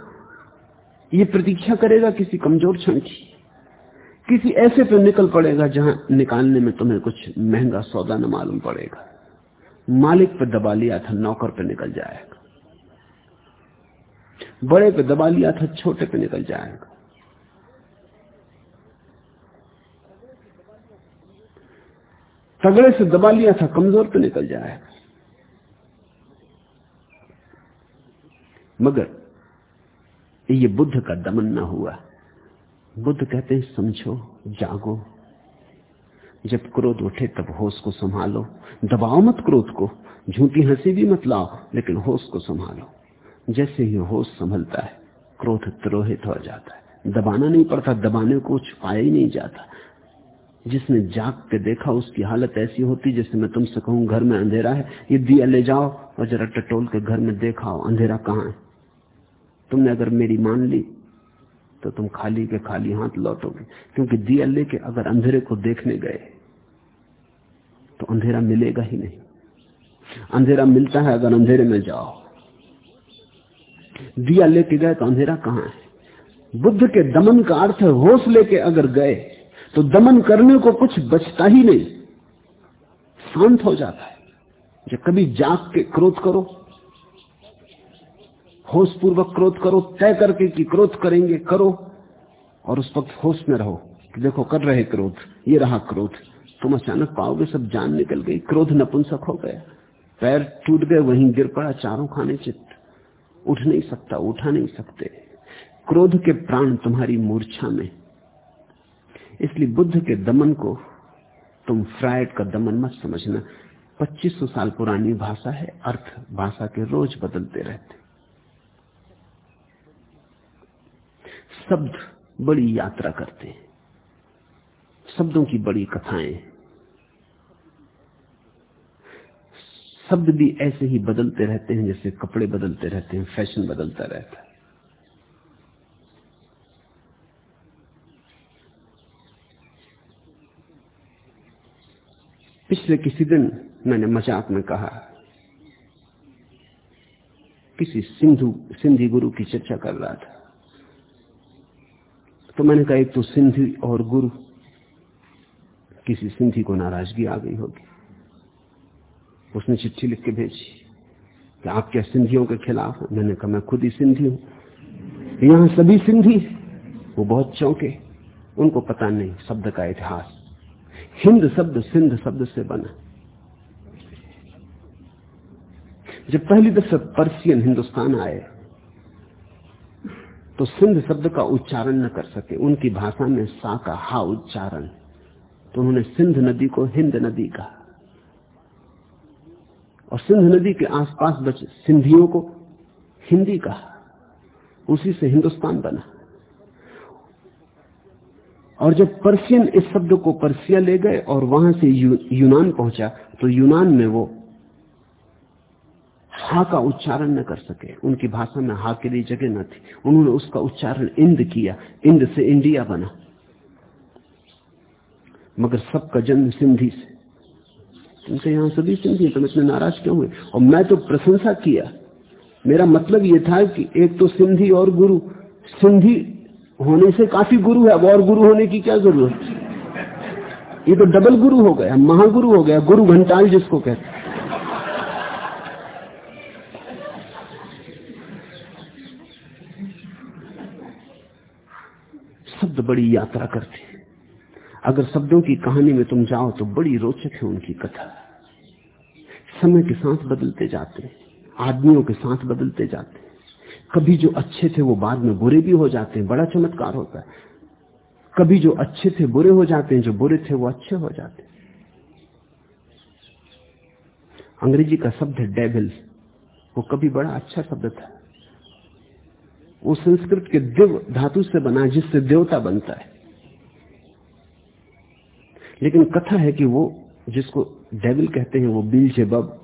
ये प्रतीक्षा करेगा किसी कमज़ोर क्षण की। किसी ऐसे पे निकल पड़ेगा जहाँ निकालने में तुम्हें कुछ महँगा सौदा न मालूम पड़ेगा। मालिक पे दबा लिया था, नौकर पे निकल जाएगा। बड़े पे दबा लिया था, छोटे पे निकल जाएगा। तगड़े से दबा लिया था, कमज़ोर पे निकल जाएगा। मगर ये बुद्ध का दमन ना हुआ। बुद्ध कहते हैं, समझो, जागो। जब क्रोध उठे, तब होश को संभालो। दबाओ मत क्रोध को। झूठी हँसी भी मत लाओ, लेकिन होश को संभालो। जैसे ही होश संभलता है, क्रोध त्रोहित हो जाता है। दबाना नहीं पड़ता, दबाने को छुपाया ही नहीं जाता। जिसने जाग के देखा, उसकी हालत ऐसी होती, जैसे मैं तुमसे कहूँ, घर में अंधेरा है, ये दिया ले जाओ, और जरा टटोल के घर में देखाओ, अंधेरा कहाँ है? तुमने अगर मेरी मान ली तो तुम खाली के खाली हाथ लौटोगे। क्योंकि दिया लेके अगर अंधेरे को देखने गए तो अंधेरा मिलेगा ही नहीं। अंधेरा मिलता है अगर अंधेरे में जाओ। दिया लेके गए तो अंधेरा कहाँ है? बुद्ध के दमन का अर्थ होश लेके अगर गए तो दमन करने को कुछ बचता ही नहीं। शांत हो जाता है। जब कभी जाग के क्रोध करो होश पूर्वक क्रोध करो, तय करके कि क्रोध करेंगे, करो। और उस वक्त होश में रहो कि देखो, कर रहे क्रोध, ये रहा क्रोध। तुम अचानक पाओगे, सब जान निकल गई, क्रोध नपुंसक हो गया। पैर टूट गए, वहीं गिर पड़ा, चारों खाने चित्त। उठ नहीं सकता, उठा नहीं सकते। क्रोध के प्राण तुम्हारी मूर्छा में। इसलिए बुद्ध के दमन को तुम फ्राइड का दमन मत समझना। 2500 साल पुरानी भाषा है, अर्थ भाषा के रोज बदलते रहते। शब्द बड़ी यात्रा करते हैं। शब्दों की बड़ी कथाएँ। शब्द भी ऐसे ही बदलते रहते हैं जैसे कपड़े बदलते रहते हैं, फ़ैशन बदलता रहता है। पिछले किसी दिन मैंने मज़ाक में कहा, किसी सिंधु, सिंधी गुरु की चर्चा कर रहा था। तो मैंने कहा, एक तो सिंधी और गुरु, किसी सिंधी को नाराज़गी आ गई होगी। उसने चिट्ठी लिख के भेजी कि आप क्या सिंधियों के खिलाफ मैंने कहा, मैं खुद ही सिंधी हूँ। यहाँ सभी सिंधी वो बहुत चौंके। उनको पता नहीं, शब्द का इतिहास। हिंद शब्द सिंध शब्द से बना। जब पहली दफे पर्सियन हिंदुस्तान आए तो सिंध शब्द का उच्चारण न कर सके। उनकी भाषा में सा का हा उच्चारण। तो उन्होंने सिंध नदी को हिंद नदी कहा। और सिंध नदी के आसपास बचे सिंधियों को हिंदी कहा। उसी से हिंदुस्तान बना। और जब पर्शियन इस शब्द को पर्सिया ले गए और वहाँ से यू, यूनान पहुँचा तो यूनान में वो हा का उच्चारण न कर सके, उनकी भाषा में हा के लिए जगह न थी। उन्होंने उसका उच्चारण इंद किया, इंद से इंडिया बना। मगर सबका जन्म सिंधी से। तुमसे यहाँ सभी सिंधी तुम इतने नाराज़ क्यों हुए? और मैं तो प्रशंसा किया। मेरा मतलब यह था कि एक तो सिंधी और गुरु। सिंधी होने से काफ़ी गुरु है और गुरु होने की क्या ज़रूरत? ये तो डबल गुरु हो गया, महागुरु हो गया, गुरु घंटाल जिसको कहते बड़ी यात्रा करते अगर शब्दों की कहानी में तुम जाओ तो बड़ी रोचक है उनकी कथा। समय के साथ बदलते जाते आदमियों के साथ बदलते जाते कभी जो अच्छे थे वो बाद में बुरे भी हो जाते हैं, बड़ा चमत्कार होता है। कभी जो अच्छे थे बुरे हो जाते हैं, जो बुरे थे वो अच्छे हो जाते हैं। अंग्रेज़ी का शब्द है डेविल वो कभी बड़ा अच्छा शब्द था। वो संस्कृत के दिव धातु से बना, जिससे देवता बनता है। लेकिन कथा है कि वो जिसको डेविल कहते हैं, वो बिल बब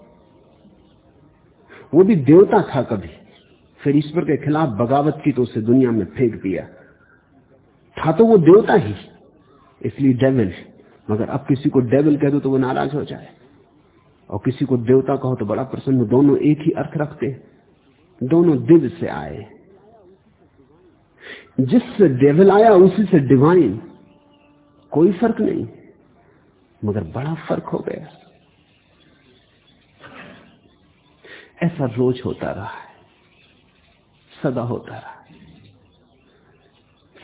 वो भी देवता था कभी। फिर ईश्वर के खिलाफ बगावत की तो उसे दुनिया में फेंक दिया। था तो वो देवता ही, इसलिए डेविल मगर अब किसी को डेविल कह दो तो वो नाराज़ हो जाए। और किसी को देवता कहो तो बड़ा प्रसन्न। दोनों एक ही अर्थ रखते दोनों दिव्य से आए। जिससे डेविल आया, उसी से डिवाइन कोई फ़र्क नहीं। मगर बड़ा फ़र्क हो गया। ऐसा रोज होता रहा है। सदा होता रहा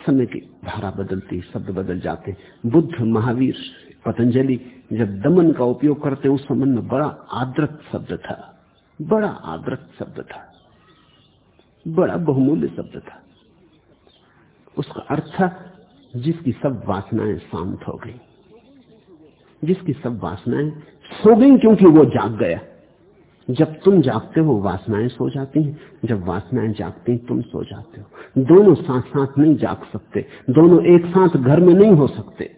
समय की धारा बदलती, शब्द बदल जाते। बुद्ध, महावीर, पतंजलि जब दमन का उपयोग करते, उस समय में बड़ा आदृत शब्द था। बड़ा आदृत शब्द था। बड़ा बहुमूल्य शब्द था। उसका अर्थ था, जिसकी सब वासनाएँ शांत हो गई। जिसकी सब वासनाएँ सो गई क्योंकि वो जाग गया। जब तुम जागते हो, वासनाएँ सो जाती हैं। जब वासनाएँ जागती तुम सो जाते हो। दोनों साथ साथ नहीं जाग सकते। दोनों एक साथ घर में नहीं हो सकते।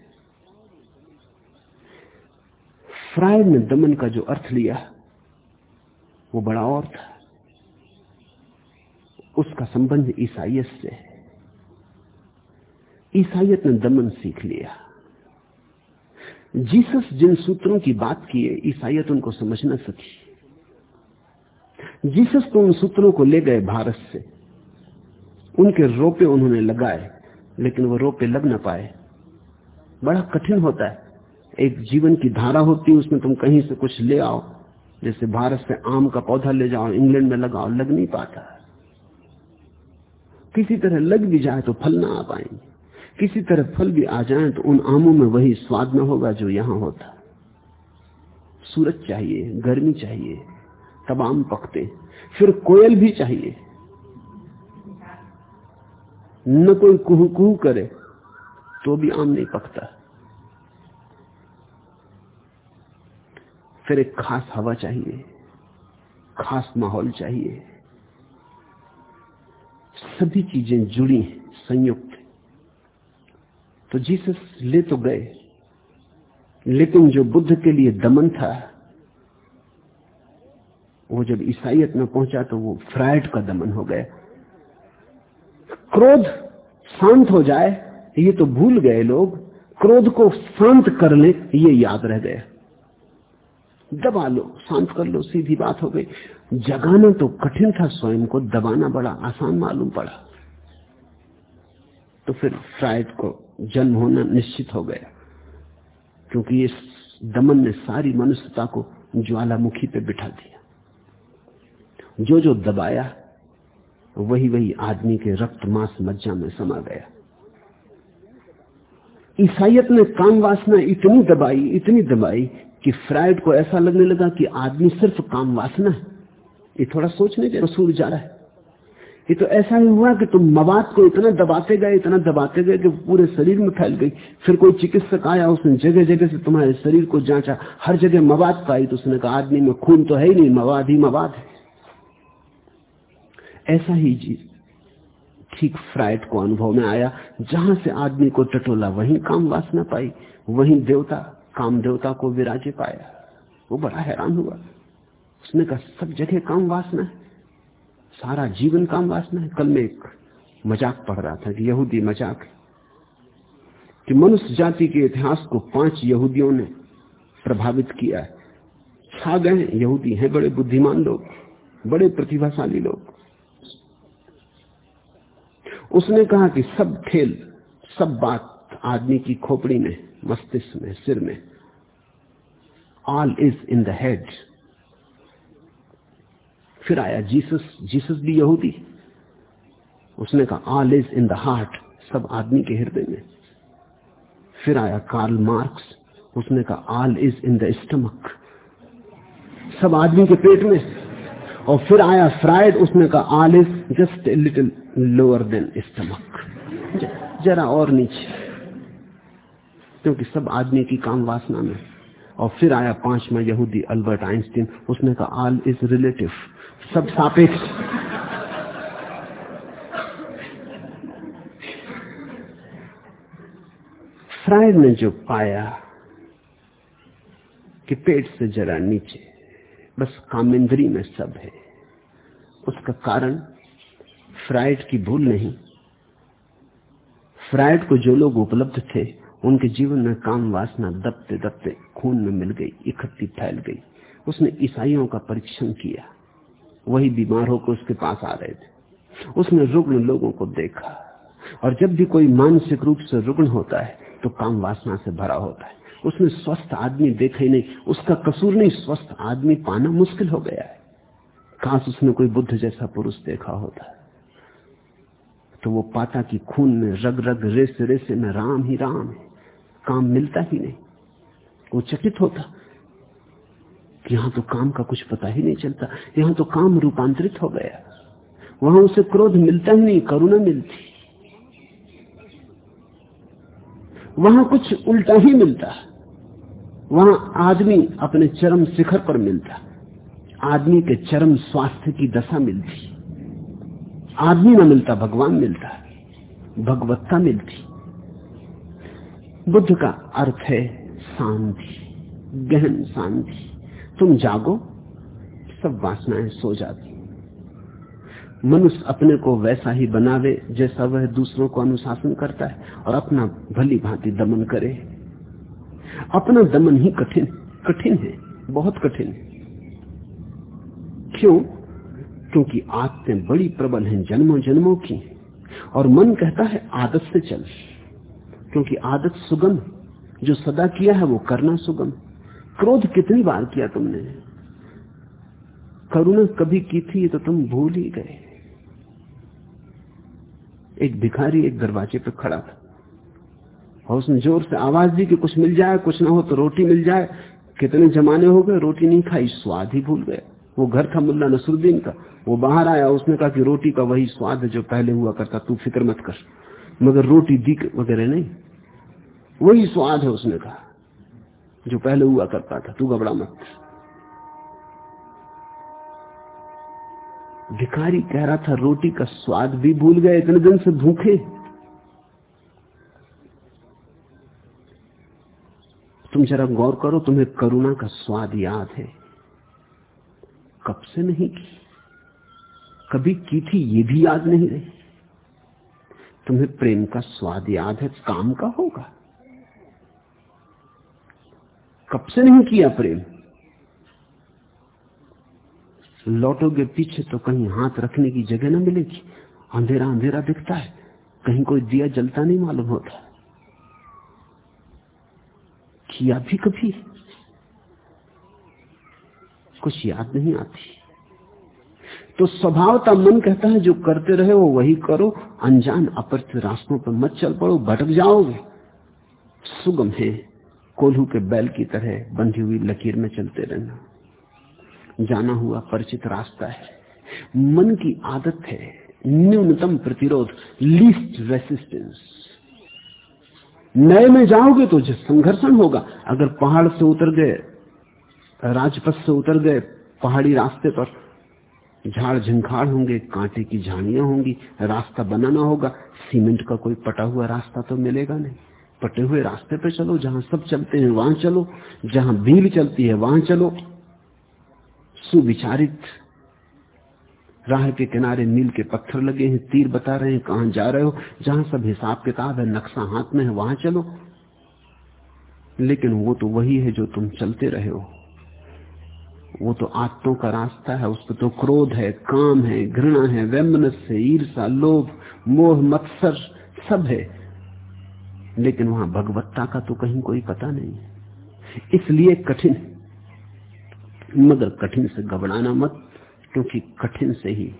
फ्रायड ने दमन का जो अर्थ लिया, वो बड़ा और था। उसका संबंध ईसाइयत से है। ईसाइयत ने दमन सीख लिया। जीसस जिन सूत्रों की बात किए ईसाइत उनको समझ न सकी। जीसस तो उन सूत्रों को ले गए भारत से। उनके रोपे उन्होंने लगाए, लेकिन वो रोपे लग ना पाए। बड़ा कठिन होता है। एक जीवन की धारा होती है, उसमें तुम कहीं से कुछ ले आओ, जैसे भारत से आम का पौधा ले जाओ, इंग्लैंड में लगाओ, लग नहीं पाता। किसी तरह लग भी जाए तो फल ना आ पाएँगे। किसी तरह फल भी आ जाए तो उन आमों में वही स्वाद न होगा जो यहाँ होता। सूरज चाहिए, गर्मी चाहिए, तब आम पकते, फिर कोयल भी चाहिए। न कोई कुहू कुहू करे तो भी आम नहीं पकता। फिर एक खास हवा चाहिए, खास माहौल चाहिए। सभी चीज़ें जुड़ी हैं, संयुक्त तो जीसस ले तो गए, लेकिन जो बुद्ध के लिए दमन था, वो जब ईसाइयत में पहुँचा तो वो फ्राइड का दमन हो गया। क्रोध शांत हो जाए, ये तो भूल गए लोग, क्रोध को शांत कर ले, ये याद रह गया। दबा लो, शांत कर लो, सीधी बात हो गई। जगाना तो कठिन था स्वयं को, दबाना बड़ा आसान मालूम पड़ा। तो फिर फ्राइड को जन्म होना निश्चित हो गया। क्योंकि इस दमन ने सारी मनुष्यता को ज्वालामुखी पे बिठा दिया। जो जो दबाया, वही वही आदमी के रक्त मांस मज्जा में समा गया। ईसाइत ने काम वासना इतनी दबाई इतनी दबाई कि फ्राइड को ऐसा लगने लगा कि आदमी सिर्फ़ काम वासना है। ये थोड़ा सोचने के कसूर जा रहा है। ये तो ऐसा ही हुआ कि तुम मवाद को इतना दबाते गए, इतना दबाते गए कि पूरे शरीर में फैल गई। फिर कोई चिकित्सक आया, उसने जगह जगह से तुम्हारे शरीर को जांचा। हर जगह मवाद पाई तो उसने कहा, आदमी में खून तो है ही नहीं, मवाद ही मवाद है। ऐसा ही चीज़ ठीक फ्राइड को अनुभव में आया, जहाँ से आदमी को टटोला, वहीं काम वासना पाई, वहीं देवता, काम देवता को विराजे पाया। वो बड़ा हैरान हुआ। उसने कहा, सब जगह काम वासना है। सारा जीवन काम वासना है। कल में एक मज़ाक पढ़ रहा था कि यहूदी मज़ाक है कि मनुष्य जाति के इतिहास को पाँच यहूदियों ने प्रभावित किया है। छा गए यहूदी हैं, बड़े बुद्धिमान लोग, बड़े प्रतिभाशाली लोग। उसने कहा कि सब खेल, सब बात आदमी की खोपड़ी में, मस्तिष्क में, सिर में all is in the head फिर आया जीसस जीसस भी यहूदी। उसने कहा all is in the heart सब आदमी के हृदय में। फिर आया कार्ल मार्क्स उसने कहा all is in the stomach सब आदमी के पेट में। और फिर आया फ्राइड उसने कहा all is just little lower than stomach जरा और नीचे, क्योंकि सब आदमी की काम वासना में। और फिर आया पांचवा यहूदी अल्बर्ट आइंस्टीन। उसने कहा, आल इज़ रिलेटिव, सब सापेक्ष। फ्राइड ने जो पाया कि पेट से जरा नीचे, बस कामेंद्री में सब है, उसका कारण फ्राइड की भूल नहीं। फ्राइड को जो लोग उपलब्ध थे उनके जीवन में काम वासना दबते दबते खून में मिल गई, इकट्ठी फैल गई। उसने ईसाइयों का परीक्षण किया। वही बीमार होकर उसके पास आ रहे थे। उसने रुग्ण लोगों को देखा। और जब भी कोई मानसिक रूप से रुग्ण होता है तो काम वासना से भरा होता है। उसने स्वस्थ आदमी देखा ही नहीं। उसका कसूर नहीं, स्वस्थ आदमी पाना मुश्किल हो गया है। काश उसने कोई बुद्ध जैसा पुरुष देखा होता। तो वो पाता कि खून में रग रग रेस रेसे में राम ही राम है। काम मिलता ही नहीं। वो चकित होता यहाँ तो काम का कुछ पता ही नहीं चलता। यहाँ तो काम रूपांतरित हो गया। वहाँ उसे क्रोध मिलता ही नहीं, करुणा मिलती। वहाँ कुछ उल्टा ही मिलता। वहाँ आदमी अपने चरम शिखर पर मिलता। आदमी के चरम स्वास्थ्य की दशा मिलती। आदमी न मिलता, भगवान मिलता। भगवत्ता मिलती। बुद्ध का अर्थ है शांति, गहन शांति। तुम जागो, सब वासनाएँ सो जाती। मनुष्य अपने को वैसा ही बनावे जैसा वह दूसरों को अनुशासन करता है और अपना भली भांति दमन करे। अपना दमन ही कठिन कठिन है, बहुत कठिन। है क्यों? क्योंकि आदतें बड़ी प्रबल हैं जन्मों जन्मों की और मन कहता है आदत से चल। क्योंकि आदत सुगम जो सदा किया है, वो करना सुगम। क्रोध कितनी बार किया तुमने? करुणा कभी की थी तो तुम भूल ही गए। एक भिखारी एक दरवाजे पर खड़ा था। और उसने ज़ोर से, आवाज़ दी कि कुछ मिल जाए, कुछ ना हो तो रोटी मिल जाए। कितने जमाने हो गए, रोटी नहीं खाई, स्वाद ही भूल गए। वो घर था मुल्ला नसरुद्दीन का। वो बाहर आया, उसने कहा कि रोटी का वही स्वाद जो पहले हुआ करता, तू फ़िक्र मत कर। मगर रोटी दी वगैरह नहीं। वही स्वाद है उसने कहा, जो पहले हुआ करता था, तू घबरा मत। भिखारी कह रहा था, रोटी का स्वाद भी भूल गए, इतने दिन से भूखे। तुम जरा गौर करो, तुम्हें करुणा का स्वाद याद है। कब से नहीं की? कभी की थी, ये भी याद नहीं रही। तुम्हें प्रेम का स्वाद याद है, काम का होगा। कब से नहीं किया प्रेम? लौटोगे पीछे तो कहीं हाथ रखने की जगह ना मिलेगी। अंधेरा अंधेरा दिखता है। कहीं कोई दिया जलता नहीं मालूम होता। किया भी कभी? कुछ याद नहीं आती। तो स्वभावता मन कहता है, जो करते रहे वो वही करो। अनजान अपरिचित रास्तों पर मत चल पड़ो। भटक जाओगे। सुगम है। कोल्हू के बैल की तरह बंधी हुई लकीर में चलते रहना। जाना हुआ परिचित रास्ता है। मन की आदत है। न्यूनतम प्रतिरोध लीस्ट रेसिस्टेंस नए में जाओगे तो जो संघर्षण होगा, अगर पहाड़ से उतर गए, राजपथ से उतर गए, पहाड़ी रास्ते पर झाड़ झंखाड़ होंगे, कांटे की झाड़ियाँ होंगी, रास्ता बनाना होगा, सीमेंट का कोई पटा हुआ रास्ता तो मिलेगा नहीं। पटे हुए रास्ते पे चलो, जहाँ सब चलते हैं वहाँ चलो, जहाँ भीड़ चलती है वहाँ चलो। सुविचारित राह के किनारे नील के पत्थर लगे हैं, तीर बता रहे हैं कहाँ जा रहे हो, जहाँ सब हिसाब किताब है, नक्शा हाथ में है, वहाँ चलो। लेकिन वो तो वही है जो तुम चलते रहे हो। वो तो आत्तों का रास्ता है, उस पर तो क्रोध है, काम है, घृणा है, वेमनस है ईर्षा लोभ, मोह, मत्सर, सब है। लेकिन वहाँ भगवत्ता का तो कहीं कोई पता नहीं इसलिए कठिन मगर कठिन से घबराना मत, क्योंकि कठिन से ही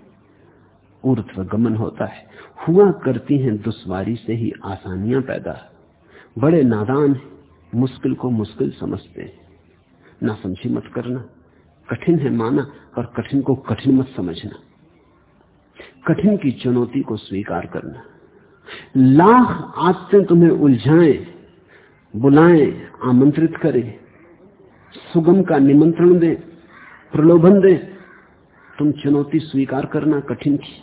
ऊर्ध्व गमन होता है। हुआ करती हैं दुश्वारी से ही आसानियाँ पैदा। बड़े नादान मुश्किल को मुश्किल समझते हैं। ना समझी मत करना। कठिन है माना पर कठिन को कठिन मत समझना। कठिन की चुनौती को स्वीकार करना। लाख आदतें तुम्हें उलझाएँ, बुलाएँ, आमंत्रित करें, सुगम का निमंत्रण दे, प्रलोभन दे। तुम चुनौती स्वीकार करना कठिन की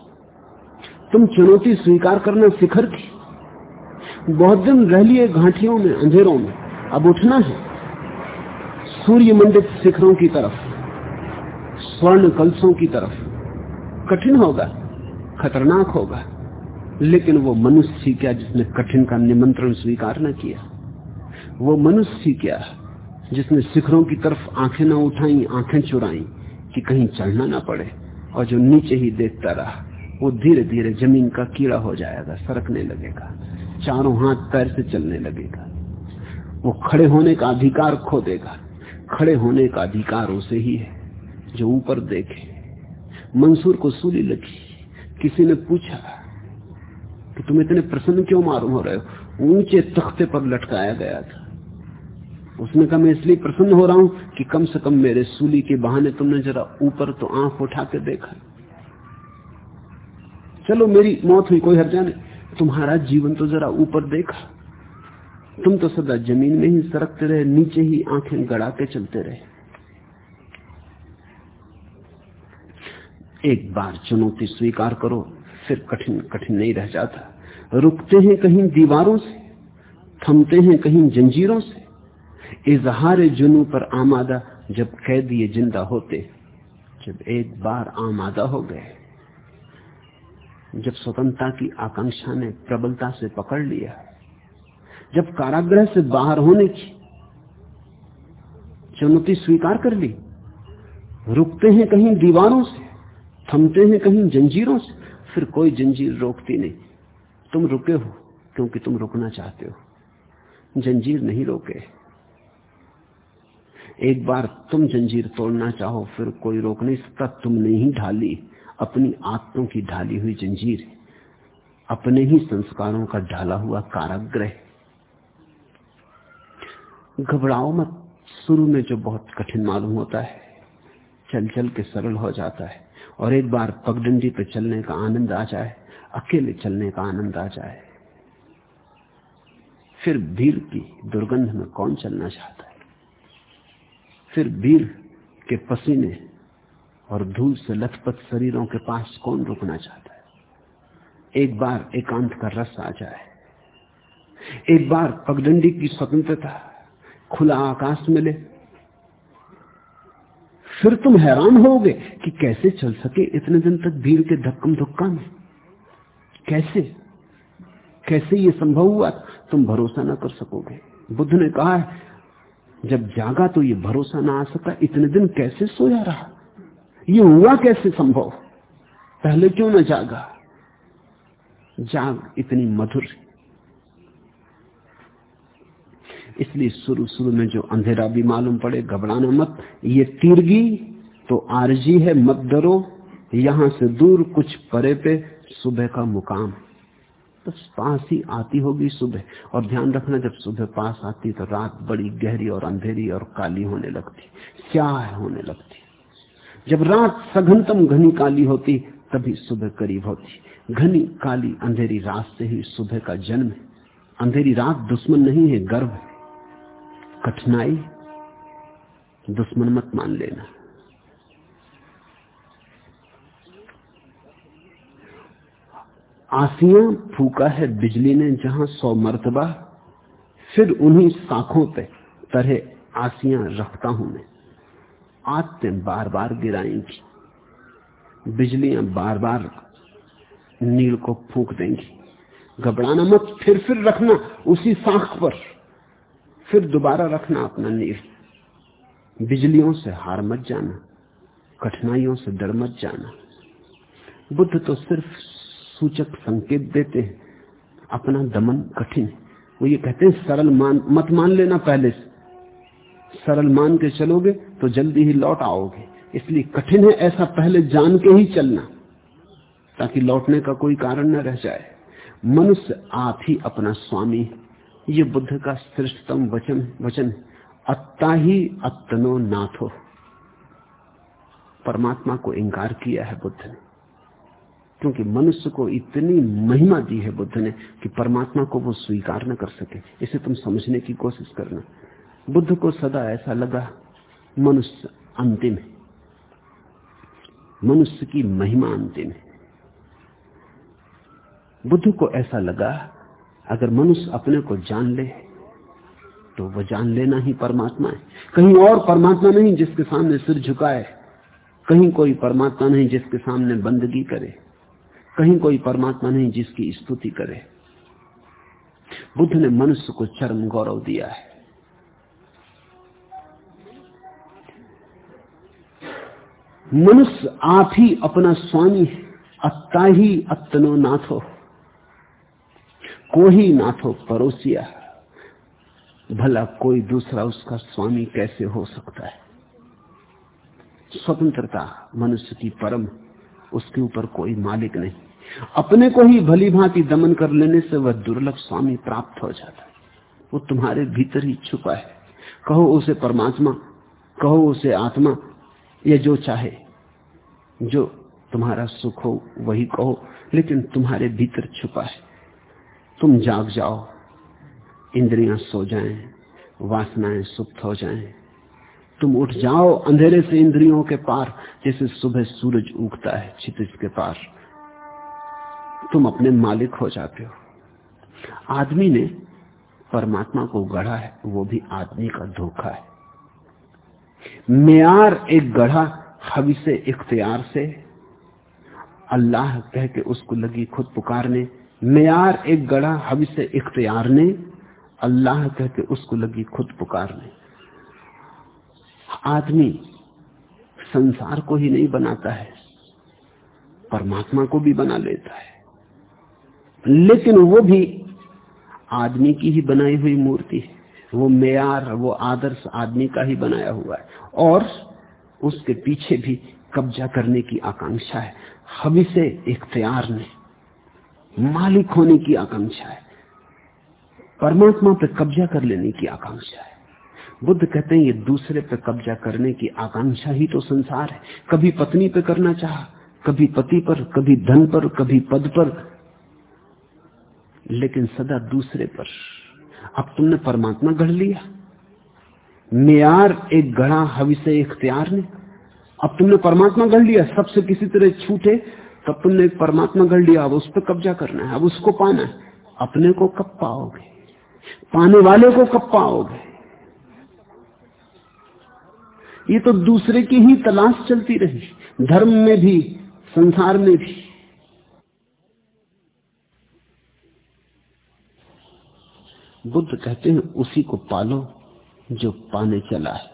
तुम चुनौती स्वीकार करना शिखर की बहुत दिन रह लिए घाटियों में, अंधेरों में। अब उठना है। सूर्य मंडित शिखरों की तरफ़, स्वर्ण कलसों की तरफ़। कठिन होगा, खतरनाक होगा। लेकिन वो मनुष्य क्या जिसने कठिन का निमंत्रण स्वीकार न किया? वो मनुष्य क्या जिसने शिखरों की तरफ़ आँखें न उठाई, आँखें चुराई कि कहीं चढ़ना ना पड़े और जो नीचे ही देखता रहा, वो धीरे धीरे ज़मीन का कीड़ा हो जाएगा, सरकने लगेगा, चारों हाथ पैर से चलने लगेगा। वो खड़े होने का अधिकार खो देगा, खड़े होने का अधिकार उसे ही है, जो ऊपर देखे। मंसूर को सूली लगी, किसी ने पूछा कि तुम इतने प्रसन्न क्यों मालूम हो रहे हो? ऊँचे तख्ते पर लटकाया गया था। उसने कहा, मैं इसलिए प्रसन्न हो रहा हूँ कि कम से कम मेरे सूली के बहाने तुमने जरा ऊपर तो आँख उठा के देखा। चलो, मेरी मौत हुई, कोई हर्जा नहीं। तुम्हारा जीवन तो जरा ऊपर देखा। तुम तो सदा ज़मीन में ही सरकते रहे, नीचे ही आँखें गड़ा के चलते रहे। एक बार चुनौती स्वीकार करो। फिर कठिन कठिन नहीं रह जाता। रुकते हैं कहीं दीवारों से, थमते हैं कहीं जंजीरों से। इजहार जुनू पर आमादा जब कैद ये ज़िंदा होते, जब एक बार आमादा हो गए। जब स्वतंत्रता की आकांक्षा ने प्रबलता से पकड़ लिया, जब कारागृह से बाहर होने की चुनौती स्वीकार कर ली, रुकते हैं कहीं दीवारों से, थमते हैं कहीं जंजीरों से। फिर कोई जंजीर रोकती नहीं। तुम रुके हो क्योंकि तुम रुकना चाहते हो। जंजीर नहीं रोके। एक बार तुम जंजीर तोड़ना चाहो, फिर कोई रोक नहीं सकता। तुमने ही ढाली, अपनी आत्मों की ढाली हुई जंजीर। अपने ही संस्कारों का ढाला हुआ काराग्रह। घबराओ मत। शुरू में जो बहुत कठिन मालूम होता है चल चल के सरल हो जाता है। और एक बार पगडंडी पे चलने का आनंद आ जाए, अकेले चलने का आनंद आ जाए, फिर भीड़ की दुर्गंध में कौन चलना चाहता है? फिर भीड़ के पसीने और धूल से लथपथ शरीरों के पास कौन रुकना चाहता है? एक बार एकांत का रस आ जाए, एक बार पगडंडी की स्वतंत्रता खुला आकाश मिले फिर तुम हैरान होगे कि कैसे चल सके इतने दिन तक भीड़ के धक्कम धुक्का में? कैसे? कैसे ये संभव हुआ? तुम भरोसा ना कर सकोगे। बुद्ध ने कहा है, जब जागा तो ये भरोसा ना आ सका, इतने दिन कैसे सोया रहा? ये हुआ कैसे संभव? पहले क्यों ना जागा? जाग, इतनी मधुर। इसलिए शुरू शुरू में जो अंधेरा भी मालूम पड़े, घबराना मत। ये तीरगी तो आरजी है, मत डरो। यहाँ से दूर कुछ परे पे सुबह का मुकाम। बस पास ही आती होगी सुबह। और ध्यान रखना, जब सुबह पास आती तो रात बड़ी गहरी और अंधेरी और काली होने लगती। क्या होने लगती? जब रात सघनतम घनी काली होती, तभी सुबह करीब होती। घनी काली अंधेरी रात से ही सुबह का जन्म है। अंधेरी रात दुश्मन नहीं है, गर्व है। कठिनाई दुश्मन मत मान लेना। आसिया फूका है बिजली ने जहाँ सौ मर्तबा, फिर उन्हीं साखों पे तरह आसियाँ रखता हूँ मैं। आते बार बार गिराएँगी। बिजलियाँ बार बार नील को फूक देंगी। घबराना मत फिर फिर रखना उसी साख पर। फिर दोबारा रखना अपना नील बिजलियों से हार मत जाना, कठिनाइयों से डर मत जाना। बुद्ध तो सिर्फ़ सूचक संकेत देते हैं, अपना दमन कठिन। है वो ये कहते हैं, सरल मान, मत मान लेना पहले से। सरल मान के चलोगे तो जल्दी ही लौट आओगे। इसलिए कठिन है ऐसा पहले जान के ही चलना, ताकि लौटने का कोई कारण न रह जाए। मनुष्य आप ही अपना स्वामी ये बुद्ध का श्रेष्ठतम वचन वचन अत्ता ही अत्तनो नाथो। परमात्मा को इंकार किया है बुद्ध ने। क्योंकि मनुष्य को इतनी महिमा दी है बुद्ध ने कि परमात्मा को वो स्वीकार न कर सके। इसे तुम समझने की कोशिश करना। बुद्ध को सदा ऐसा लगा, मनुष्य अंतिम है। मनुष्य की महिमा अंतिम है। बुद्ध को ऐसा लगा अगर मनुष्य अपने को जान ले तो वह जान लेना ही परमात्मा है। कहीं और परमात्मा नहीं जिसके सामने सिर झुकाए, कहीं कोई परमात्मा नहीं जिसके सामने बंदगी करे, कहीं कोई परमात्मा नहीं जिसकी स्तुति करे। बुद्ध ने मनुष्य को चरम गौरव दिया है। मनुष्य आप ही अपना स्वामी है, अत्ता ही अत्तनो नाथो। को ही नाथो परोसिया भला कोई दूसरा उसका स्वामी कैसे हो सकता है? स्वतंत्रता मनुष्य की परम, उसके ऊपर कोई मालिक नहीं। अपने को ही भली भांति दमन कर लेने से वह दुर्लभ स्वामी प्राप्त हो जाता है। वो तुम्हारे भीतर ही छुपा है। कहो उसे परमात्मा, कहो उसे आत्मा, या जो चाहे। जो तुम्हारा सुख हो, वही कहो, लेकिन तुम्हारे भीतर छुपा है। तुम जाग जाओ। इंद्रियाँ सो जाएँ, वासनाएँ सुप्त हो जाएँ, तुम उठ जाओ अंधेरे से इंद्रियों के पार जैसे सुबह सूरज उगता है क्षितिज के पार। तुम अपने मालिक हो जाते हो। आदमी ने परमात्मा को गढ़ा है वो भी आदमी का धोखा है। मेयार एक गढ़ा हवि से इख्तियार से। अल्लाह कह के उसको लगी खुद पुकारने म्यार एक हवि से इख्तियार ने, अल्लाह कह के उसको लगी खुद पुकारने। आदमी संसार को ही नहीं बनाता है, परमात्मा को भी बना लेता है। लेकिन वो भी आदमी की ही बनाई हुई मूर्ति है। वो मेयार, वो आदर्श आदमी का ही बनाया हुआ है। और उसके पीछे भी कब्जा करने की आकांक्षा है। हवि से इख्तियार ने मालिक होने की आकांक्षा है। परमात्मा पर कब्जा कर लेने की आकांक्षा है। बुद्ध कहते हैं, ये दूसरे पर कब्जा करने की आकांक्षा ही तो संसार है। कभी पत्नी पे करना चाह, कभी पति पर, कभी धन पर, कभी पद पर। लेकिन सदा दूसरे पर। अब तुमने परमात्मा गढ़ लिया। मेयार एक गढ़ा हवि से इख्तियार ने। अब तुमने परमात्मा गढ़ लिया। सबसे किसी तरह छूटे तब तुमने एक परमात्मा गढ़ लिया, अब उस पर कब्जा करना है, अब उसको पाना है। अपने को कब पाओगे? पाने वाले को कब पाओगे? ये तो दूसरे की ही तलाश चलती रही, धर्म में भी, संसार में भी। बुद्ध कहते हैं, उसी को पालो जो पाने चला है।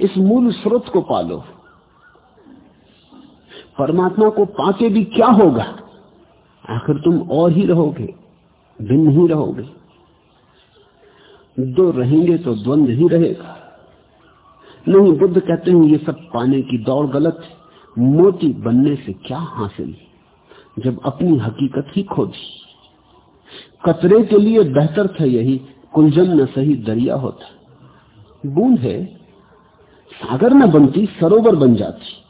इस मूल स्रोत को पालो। परमात्मा को पाके भी क्या होगा? आखिर तुम और ही रहोगे, भिन्न ही रहोगे। दो रहेंगे तो द्वंद ही रहेगा। नहीं, बुद्ध कहते हैं, ये सब पाने की दौड़ गलत है। मोती बनने से क्या हासिल जब अपनी हकीकत ही खो दी कतरे के लिए बेहतर था यही, कुलजन न सही दरिया होता। बूंद है, सागर न बनती, सरोवर बन जाती।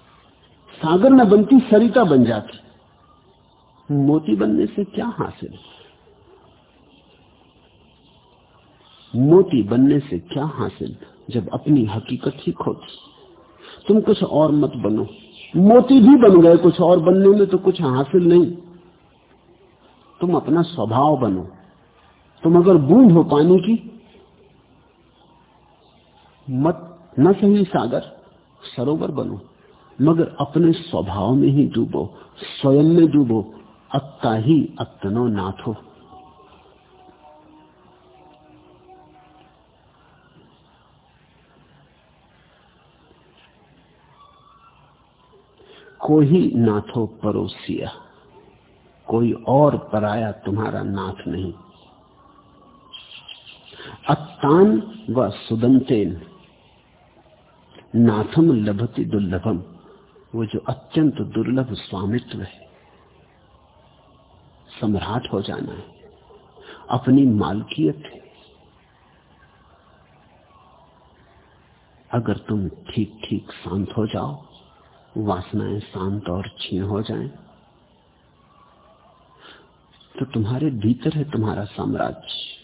सागर न बनती, सरिता बन जाती। मोती बनने से क्या हासिल? मोती बनने से क्या हासिल, जब अपनी हकीकत ही खोती तुम कुछ और मत बनो। मोती भी बन गए, कुछ और बनने में तो कुछ हासिल नहीं। तुम अपना स्वभाव बनो। तुम अगर बूंद हो पानी की, मत न सही सागर, सरोवर बनो। मगर अपने स्वभाव में ही डूबो, स्वयं में डूबो, अत्ता ही अत्तनो नाथो। कोई नाथो परोसिया, कोई और पराया तुम्हारा नाथ नहीं। अत्तान व सुदंतेन, नाथम लभति दुर्लभम। वो जो अत्यंत दुर्लभ स्वामित्व है सम्राट हो जाना है अपनी मालकियत है। अगर तुम ठीक ठीक शांत हो जाओ वासनाएँ शांत और छीन हो जाएँ, तो तुम्हारे भीतर है तुम्हारा साम्राज्य।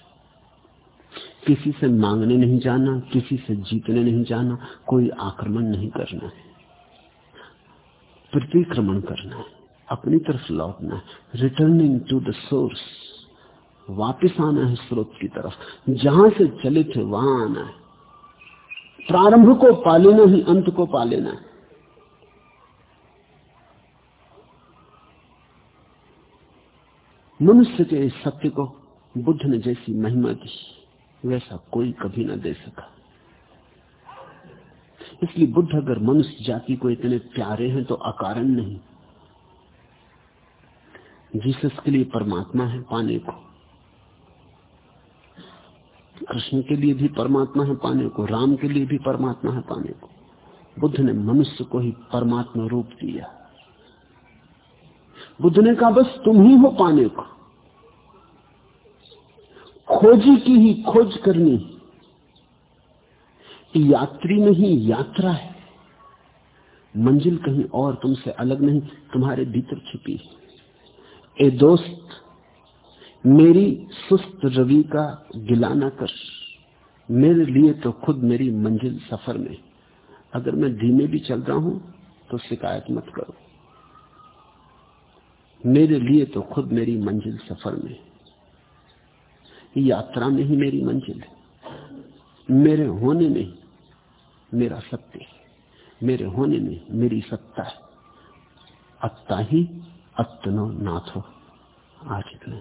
किसी से मांगने नहीं जाना किसी से जीतने नहीं जाना कोई आक्रमण नहीं करना है। प्रतिक्रमण करना है अपनी तरफ़ लौटना है रिटर्निंग टू द सोर्स वापिस आना है स्रोत की तरफ़। जहाँ से चले थे वहाँ आना है। प्रारंभ को पालेना ही अंत को पालेना है। मनुष्य के इस सत्य को बुद्ध ने जैसी महिमा दी, वैसा कोई कभी ना दे सका। इसलिए बुद्ध अगर मनुष्य जाति को इतने प्यारे हैं तो अकारण नहीं। जीसस के लिए परमात्मा है पाने को। कृष्ण के लिए भी परमात्मा है पाने को। राम के लिए भी परमात्मा है पाने को। बुद्ध ने मनुष्य को ही परमात्मा रूप दिया। बुद्ध ने कहा, बस तुम ही हो पाने को। खोजी की ही खोज करनी यात्री नहीं यात्रा है। मंजिल कहीं और तुमसे अलग नहीं, तुम्हारे भीतर छिपी ए दोस्त, मेरी सुस्त रवि का गिला ना कर। मेरे लिए तो खुद मेरी मंजिल सफ़र में। अगर मैं धीमे भी चल रहा हूँ तो शिकायत मत करो। मेरे लिए तो खुद मेरी मंजिल सफ़र में। यात्रा में ही मेरी मंजिल है। मेरे होने में मेरा सत्य है। मेरे होने में मेरी सत्ता है। अत्ता ही अत्नो नाथो। आज इतना